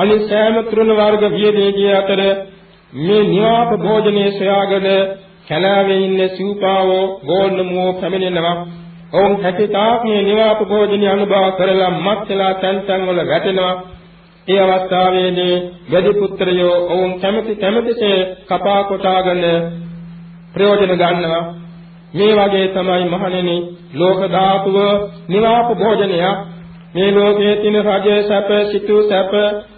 අනිත් සෑම තෘණ වර්ග වියදේකිය අතර මේ නිවාප භෝජනයේ සොයාගෙන කැලාවේ ඉන්න සිව්පාවෝ ගෝල්නමුවෝ පැමිණෙනවා. ඔවුන් හැකිතාක් මේ නිවාප භෝජනය අනුභව කරලා මත්ලා තැන් තැන් වල වැටෙනවා. ඒ අවස්ථාවේදී වැඩි පුත්‍රයෝ ඔවුන් කැමැති කැමැතිසේ කපා කොටාගෙන ප්‍රයෝජන ගන්නවා. මේ වගේ තමයි මහණෙනි ලෝක ධාතුව නිවාප භෝජනයක් මේ ලෝකයේ තියෙන රජ සැප, සිටු සැප,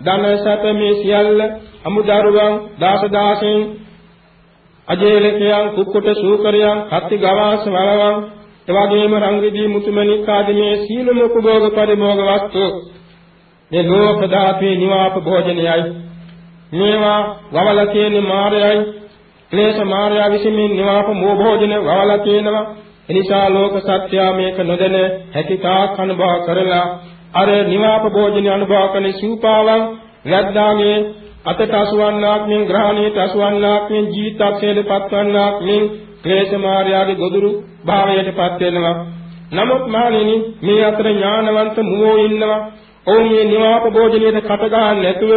ධන සැප මේ සියල්ල අමුදරුවන්, දාස දාසෙන්, අජේලකයන්, කුක්කුට සූකරයන්, හත්ති ගවාස වලවන්, එවැගේම රංගදී මුතුමැණික් ආදී මේ සීලම උපභෝග පරිභෝග වස්තු මේ ලෝක ධාතුවේ නිවාප භෝජනයයි. මේවා වවල තියෙන මායයයි, ක්ලේශ මායя විසින් නිවාප මෝ භෝජන වවල තියෙනවා. එනිසා ලෝක සත්‍යය මේක නොදැන හැකිතාක් අනුභව කරලා අර නිවාප භෝජන අනුභව කරන සූපාවන් වැද්දාගේ අතට අසුවන්නාක් මෙන් ග්‍රහණයට අසුවන්නාක් මෙන් ජීවිතක්ෂේද පත්වන්නාක් මෙන් ක්ලේශ මාර්යාගේ ගොදුරු භාවයටපත් වෙනවා. නමුත් මානෙනි මේ අතර ඥානවන්ත මුවෝ ඉන්නවා. ඔවුන් මේ නිවාප භෝජනයට කට ගන්න නැතුව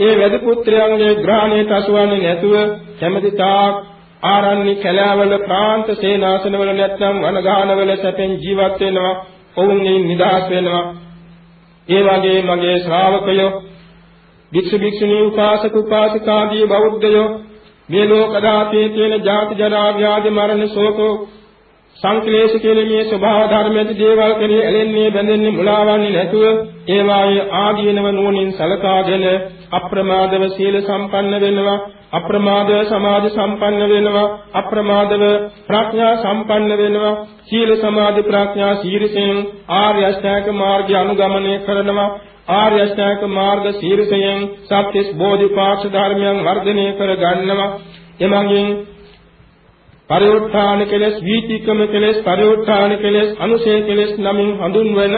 ඒ වැදි පුත්‍රයන්ගේ ග්‍රහණයට අසුවන්නේ නැතුව කැමැති තාක් ආරණ්‍ය කැලෑවල ප්‍රාන්ත සේනාසනවල නැත්නම් වනගානවල සැපෙන් ජීවත් වෙනවා ඔවුන් නිදහස් වෙනවා. ඒ වගේ මගේ ශ්‍රාවකයෝ භික්ෂු භික්ෂුණී උපාසක උපාසිකාදී බෞද්ධයෝ මේ ලෝක ධාතයේ තියෙන ජාති ජරා ව්‍යාධි මරණ ශෝකෝ සංක්ලේශ කියන මේ ස්වභාව ධර්මයේ දේවල් කෙරෙහි ඇලෙන්නේ බැඳෙන්නේ මුලාවන්නේ නැතුව ඒවායේ ආදීනව නුවණින් සලකාගෙන අප්‍රමාදව සීල සම්පන්න වෙනවා අප්‍රමාදව සමාධි සම්පන්න වෙනවා අප්‍රමාදව ප්‍රඥා සම්පන්න වෙනවා සීල සමාධි ප්‍රඥා සීරසෙන් ආර්ය අෂ්ටාංග මාර්ගය අනුගමනය කරනවා ආර්ය අෂ්ටාංග මාර්ග සීරසයෙන් සත්‍තිස් බෝධිපාක්ෂ ධර්මයන් වර්ධනය කර ගන්නවා එමගින් පරිඋත්ථාන කෙලස් වීතිකම කෙලස් පරිඋත්ථාන කෙලස් අනුසය කෙලස් නමින් හඳුන්වන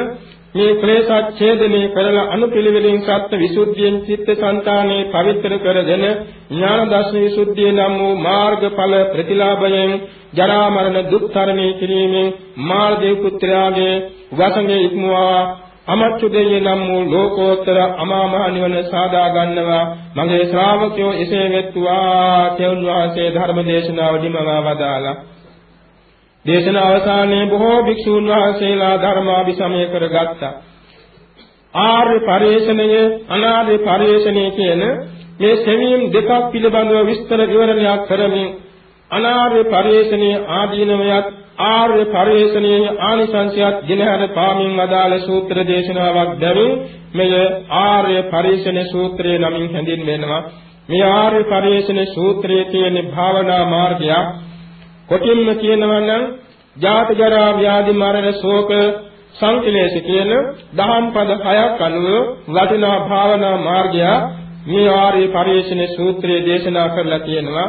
මේ ක්ලේශච්ඡේදනය කරලා අනුපිළිවෙලින් සත්‍ය විසුද්ධියෙන් චිත්ත සංතානේ පවිත්‍ර කරගෙන ඥාන දර්ශන විසුද්ධිය නම් වූ මාර්ගඵල ප්‍රතිලාභයෙන් ජරා මරණ දුක් තරණය කිරීමෙන් මාර්ගයේ පුත්‍රයාගේ වසඟේ ඉක්මවා අමච්චු දෙය නම් වූ ලෝකෝත්තර අමා මහ නිවන සාදා ගන්නවා. මගේ ශ්‍රාවකයෝ එසේ වෙත්වා. තෙවුන් වහන්සේ ධර්ම දේශනාව දිමවා වදාලා දේශන අවසානයේ බොහෝ භික්ෂූන් වහන්සේලා ධර්මාභිසමය කරගත්තා. ආර්ය පරිශ්‍රණය අනාර්ය පරිශ්‍රණය කියන මේ සෙවීම් දෙකක් පිළිබඳව විස්තර විවරණයක් කරමින් අනාර්ය පරිශ්‍රණයේ ආදීනවයත් ආර්ය පරිශ්‍රණයේ ආනිසංසයත් දිනහර පාමින් වදාළ සූත්‍ර දේශනාවක් බැවින් මෙය ආර්ය පරිශ්‍රණ සූත්‍රය නමින් හැඳින්වෙනවා. මේ ආර්ය පරිශ්‍රණ සූත්‍රයේ තියෙන භාවනා මාර්ගයක් කොටින්ම කියනවා නම් ජාත ජරා ව්‍යාධි මරණ ශෝක සංකලේශ කියන දහම් පද හයක් අනුව වටිනා භාවනා මාර්ගය මේ ආර්ය පරිශ්‍රණ සූත්‍රයේ දේශනා කරලා තියෙනවා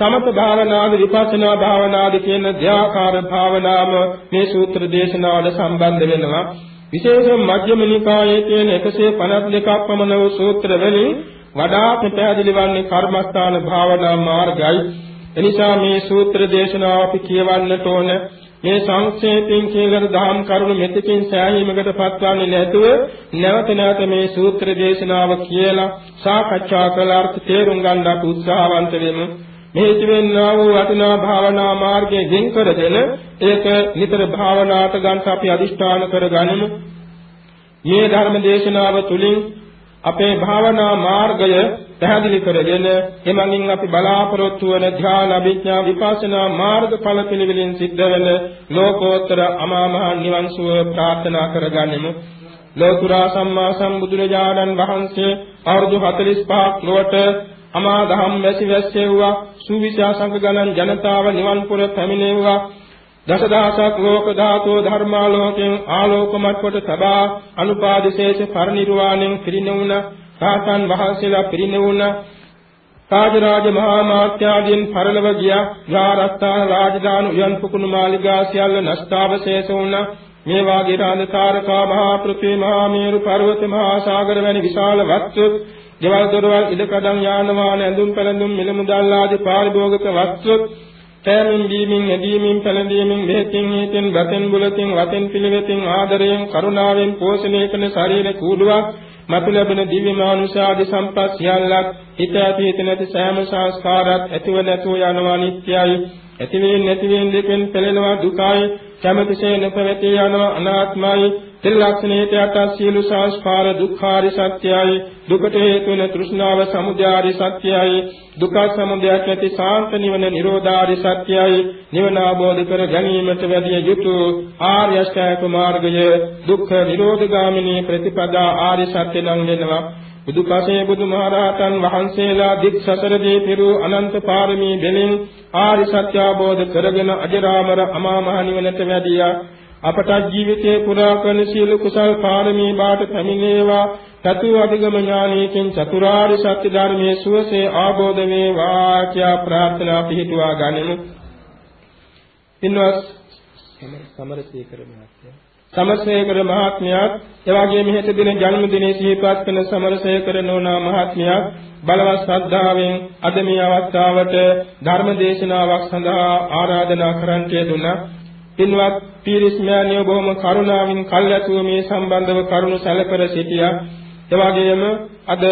සමත භාවනාද විපස්සනා භාවනාද කියන ධ්‍යාකාර භාවනාව මේ සූත්‍ර දේශනාවල සම්බන්ධ වෙනවා. විශේෂයෙන් මජ්ක්‍ධිම නිකායේ තියෙන 152ක් පමණ වූ සූත්‍ර වලින් වඩාත් පැහැදිලි වන්නේ කර්මස්ථාන භාවනා මාර්ගයි එනිසා මේ සූත්‍ර දේශනාව අපි කියවන්නට ඕන. මේ සංක්ෂේපයෙන් කියන දහම් කරුණු මෙතකින් සෑහීමකට පත්වන්නේ නැතුව නැවත නැවත මේ සූත්‍ර දේශනාව කියලා සාකච්ඡා කළ අර්ථ තේරුම් ගන්නට උත්සාහවන්ත වෙමු. මේ ජීවෙන්නා වූ වටිනා භාවනා මාර්ගයෙන් වෙන් කරගෙන ඒක නිතර භාවනාවට ගන්න අපි අදිෂ්ඨාන කරගනිමු. මේ ධර්ම දේශනාව තුළින් අපේ භාවනා මාර්ගය පැහැදිලි කරගෙන එමඟින් අපි බලාපොරොත්තු වන ධ්‍යාන අභිඥා විපස්සනා මාර්ගඵල පිළිවෙලින් සිද්ධ වෙන ලෝකෝත්තර අමා මහ නිවන් සුව ප්‍රාර්ථනා කරගනිමු ලෝතුරා සම්මා සම්බුදුරජාණන් වහන්සේ අවුරුදු 45ක් ලොවට අමා දහම් වැසි වැස්සෙව්වා. සුවිසා සංඝ ගණන් ජනතාව නිවන් පුර පැමිණෙව්වා. දසදහසක් ලෝක ධාතෝ ධර්මාලෝකයෙන් ආලෝකමත් කොට සබා අනුපාදිශේෂ පරිනිර්වාණයෙන් පිරිනුණ රාතන් වහන්සේලා පිරිනුණ රාජරාජ මහා මාත්‍යාදීන් පරලව ගියා. රාරස්ථාන රාජධානි උයන් පුකුණු මාලිගා සියල්ල නෂ්ටාවශේෂ වුණා මේ වාගේ රාන්දකාරකා මහා පෘථිවි මහා මේරු පර්වත මහා සාගර වැනි විශාල වස්තු දේවල් දොරවල් ඉඩකඩම් යාන වාහන ඇඳුම් පැළඳුම් මිල මුදල් ආදී පාරිභෝගික වස්තු කෑමෙන් බීමෙන් ඇදීමෙන් පැළඳීමෙන් මෙහෙතින් හේතෙන් ගතෙන් බුලතින් වතෙන් පිළිවෙතින් ආදරයෙන් කරුණාවෙන් පෝෂණය කරන ශරීර කූඩුවක් මතු ලැබෙන දිව්‍ය මානුෂාදී සම්පත් සියල්ලක් හිත ඇති හිත නැති සෑම සංස්කාරات ඇතිව නැතුව යනවා නිට්ටයයි. ඇතිවෙන් නැතිවෙන් දෙකෙන් පෙළෙනවා දුකයි. කැමැතිසේ නොපැවතී යනවා අනාත්මයි. ත්‍රිලක්ෂණයට යට සියලු සංස්කාර දුක්ඛාරි සත්‍යයි. දුකට හේතු වෙන තෘෂ්ණාව සමුදයාරි සත්‍යයි. දුක සමුදයක් ඇති සාන්ත නිවන නිරෝධාරි සත්‍යයි. නිවන අවබෝධ කර ගැනීමට වැඩිය යුතු ආර්ය අෂ්ටාංග මාර්ගය දුක්ඛ නිරෝධගාමිනී ප්‍රතිපදා ආර්ය සත්‍ය නම් වෙනවා. බුදුපසේ බුදුමහරහතන් වහන්සේලා දික් සතරදී පිරු අනන්ත පාරමී දෙලින් ආරි සත්‍ය අවබෝධ කරගෙන අජරාමර අමා මහ නිවනට වැඩියා අපට ජීවිතේ පුරා කරන සීල කුසල් පාරමී බාට පැමිණේවා. සතු අධිගම ඥානයෙන් චතුරාර්ය සත්‍ය ධර්මයේ සුවසේ ආબોධ වේවා කියා ප්‍රාර්ථනා පිහිටුවා ගනිමු. ඉන්වස් සමරසේකර මහත්මයා සමරසේකර මහත්මයාත් එවාගේ මෙහෙත දින ජන්මදිනයේ සිහිපත් කරන සමරසේකර නෝනා මහත්මයා බලවත් ශ්‍රද්ධාවෙන් අද මේ අවස්ථාවට ධර්ම දේශනාවක් සඳහා ආරාධනා කරන්ට දුන්නා. පින්වත් පීරිස් මෑණියෝ බොහොම කරුණාවෙන් කල්ැතුව මේ සම්බන්ධව කරුණු සැලකර සිටියා. එවාගෙම අද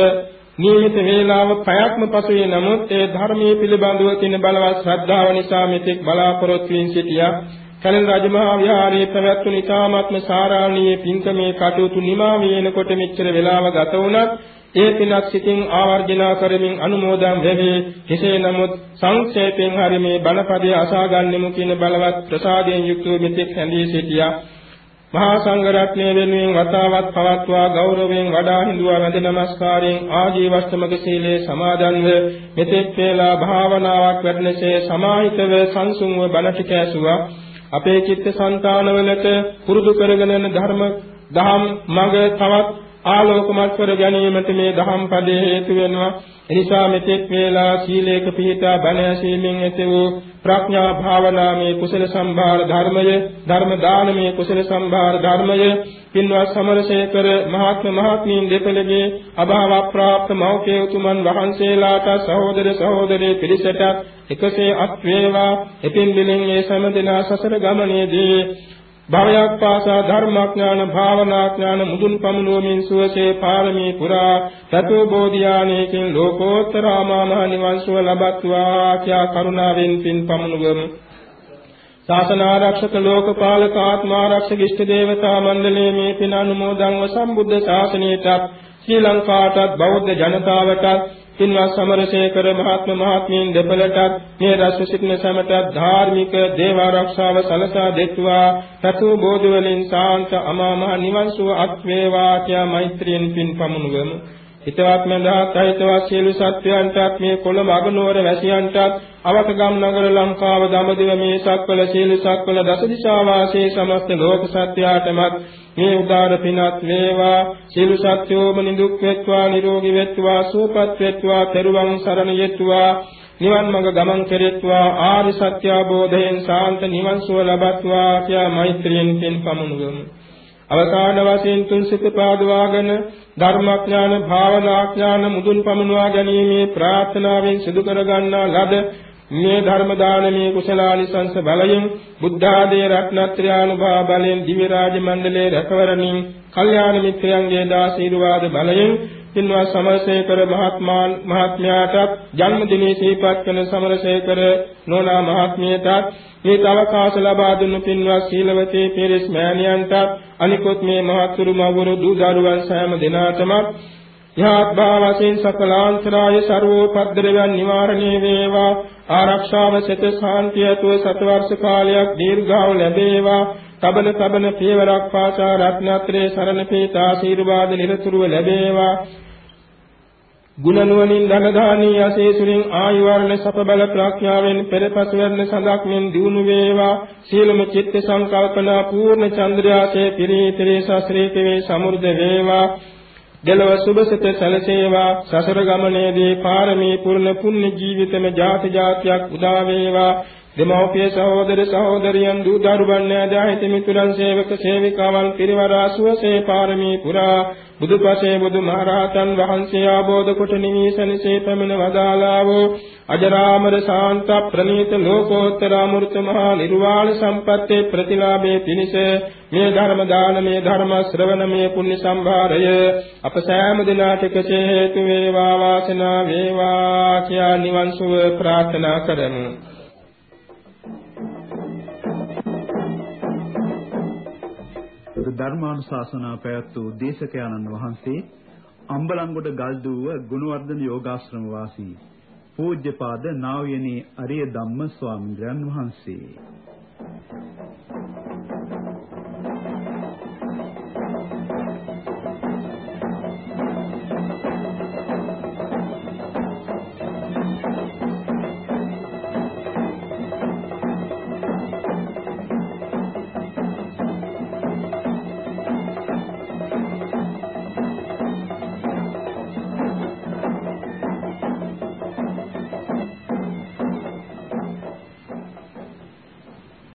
නියමිත වේලාව පැයක්ම පසුවේ නමුත් ඒ ධර්මයේ පිළිබඳව තියෙන බලවත් ශ්‍රද්ධාව නිසා මෙතෙක් බලාපොරොත්තු වෙමින් සිටියා. කලින් රජමහා විහාරයේ පැවැත්වුණු ඊ타මාත්ම සාරාණීය පින්කමේ කටයුතු නිමා වෙනකොට මෙච්චර වේලාව ගත වුණත් ඒ පිනක් සිතින් ආවර්ජනා කරමින් අනුමෝදන් වෙවි. කෙසේ නමුත් සංක්ෂේපයෙන් හරි මේ බණපදයේ අසාගන්නෙමු කියන බලවත් ප්‍රසාදයෙන් යුක්තව මෙතෙක් හැඳී සිටියා. මහා සංඝ රත්නය වෙනුවෙන් වතාවත් පවත්වා ගෞරවයෙන් වඩා හිඳුවා වැඳ නමස්කාරයෙන් ආජීවස්තමක සීලේ සමාදන්ව මෙතෙක් වේලා භාවනාවක් වැඩනසේ සමාහිතව සංසුන්ව බණ ටික ඇසුවා. අපේ චිත්ත සංතානවලට පුරුදු කරගෙන යන ධර්ම දහම් මඟ තවත් ආලෝකමත් කර ගැනීමට මේ දහම් පදේ හේතු වෙනවා. එනිසා මෙතෙක් වේලා සීලේක පිහිටා බණ ඇසීමෙන් ඇති වූ ප්‍රඥා භාවනාමේ කුසල සම්භාර ධර්මය, ධර්ම දානමේ කුසල සම්භාර ධර්මය, පින්වත් සමරසේකර මහත්ම මහත්මීන් දෙපළගේ අභාව ප්‍රාප්ත මෞඛ්‍ය උතුමන් වහන්සේලාට සහෝදර සහෝදරී පිරිසට එකසේ අත් වේවා. එපින් බිලින් මේ සෑම දිනා සසර ගමනේදී භවයක් පාසා ධර්මඥාන භාවනාඥාන මුදුන් පමුණුවමින් සුවසේ පාරමී පුරා සතු බෝධියානේකින් ලෝකෝත්තර ආමා මහ නිවන් සුව ලබත්වා කියා කරුණාවෙන් පින් පමුණුවමු. ශාසන ආරක්ෂක ලෝකපාලක ආත්මාරක්ෂක ඉෂ්ට දේවතා මණ්ඩලයේ මේ පින අනුමෝදන්ව සම්බුද්ධ ශාසනයටත් ශ්‍රී ලංකාවටත් බෞද්ධ ජනතාවටත් පින්වත් සමරසේකර මහත්ම මහත්මීන් දෙපළටත් මේ රස සිටින සමටත් ධාර්මික දේව ආරක්ෂාව සලසා දෙත්වා. සතු බෝධි වලින් සාන්ත අමා මහ නිවන් සුව අත් වේවා කියා මෛත්‍රියෙන් පින් පමුණුවමු. හිතවත් මඳහත් අහිතවත් සියලු සත්වයන්ටත් මේ කොළඹ අගනුවර වැසියන්ටත් අවකගම් නගර ලංකාව දඹදිව මේ සක්වල සියලු සක්වල දස දිශා වාසී සමස්ත ලෝක සත්‍යයටමත් මේ උදාර පිනත් වේවා. සියලු සත්‍යෝම නිදුක් වෙත්වා නිරෝගී වෙත්වා සුවපත් වෙත්වා පෙරුවන් සරණ යෙත්වා. නිවන් මඟ ගමන් කෙරෙත්වා. ආරි සත්‍ය අවබෝධයෙන් සාන්ත නිවන් සුව ලබත්වා කියා මෛත්‍රියෙන් පින් පමුණුවමු. අවසාන වශයෙන් තුන් සිත පාදවාගෙන ධර්මඥාන භාවනාඥාන මුදුන් පමුණවා ගැනීමේ ප්‍රාර්ථනාවෙන් සිදු කර ගන්නා ලද මේ ධර්ම දානමේ කුසලානිසංස බලයෙන් බුද්ධ ආදී රත්නත්‍රානුභාව බලයෙන් දිව්‍ය රාජ මණ්ඩලයේ රැකවරණින් කල්යාණ මිත්‍රයන්ගේ දාසීර්වාද බලයෙන් පින්වත් සමරසේකර මහත්මාන් මහත්මයාටත් ජන්මදිනයේ සිහිපත් කරන සමරසේකර නෝනා මහත්මියටත් මේ අවකාශ ලබා දුන්නු පින්වත් සීලවතී පිරිස් මෑණියන්ටත් අනිකොත් මේ මහත්තුරු මවුරු දූ දරුවන් සෑම දිනාටම යහත්භා වශයෙන් සකලාන්තරාය ਸਰවෝපද්දරයන් නිවාරණය වේවා. ආරක්ෂාව සිත ශාන්තියතුව සතවර්ෂ කාලයක් දීර්ඝව ලැබේවා. තබන තබන පියවරක් පාසා රත්නත්‍රේ සරණ පීත ආශිර්වාද නිරතුරුව ලැබේවා. ගුණ නුවණින් ධන දානී අසේසුරින් ආයු වර්ණ සප බල ප්‍රඥාවෙන් පෙරපසු වෙන සඳක් මෙන් දිනු වේවා. සීලම චිත්ත සංකල්පනා පූර්ණ චන්ද්‍රයාසේ පිරිතරේ ශාස්ත්‍රීකේ සමුර්ධ වේවා. දෙලව සුභසිත සැලසේවා. සසර ගමනේදී පාරමී පුරණ පුණ්‍ය ජීවිතම ජාති ජාතියක් උදා වේවා. දෙමෝපිය සහෝදර සහෝදරියන් දූ දරුවන් නෑදෑහිත මිතුරන් සේවක සේවිකාවන් පිරිවරා සුවසේ පාරමී පුරා බුදුපසේ බුදුමහරහතන් වහන්සේ ආબોධ කොට නිවිසනසේ පැමිණ වදාලා වූ අජරාමර ශාන්ත ප්‍රණීත ලෝකෝත්තර අමෘත මහා නිර්වාණ සම්පත්තේ ප්‍රතිලාභේ පිණිස මේ ධර්ම දානමේ ධර්ම ශ්‍රවණමේ පුණ්‍ය සම්භාරය අප සෑම දිනාට කෙසේ හේතු වේවා වාසනාව වේවා කියා නිවන් සුව ප්‍රාර්ථනා කරමු. ධර්මානුශාසනා පැවැත් වූ දේශකයන්න් වහන්සේ අම්බලන්ගොඩ ගල්දුව ගුණවර්ධන යෝගාශ්‍රම වාසී පූජ්‍යපාද නා වූ යනි අරිය ධම්ම ස්වාමීන් වහන්සේ.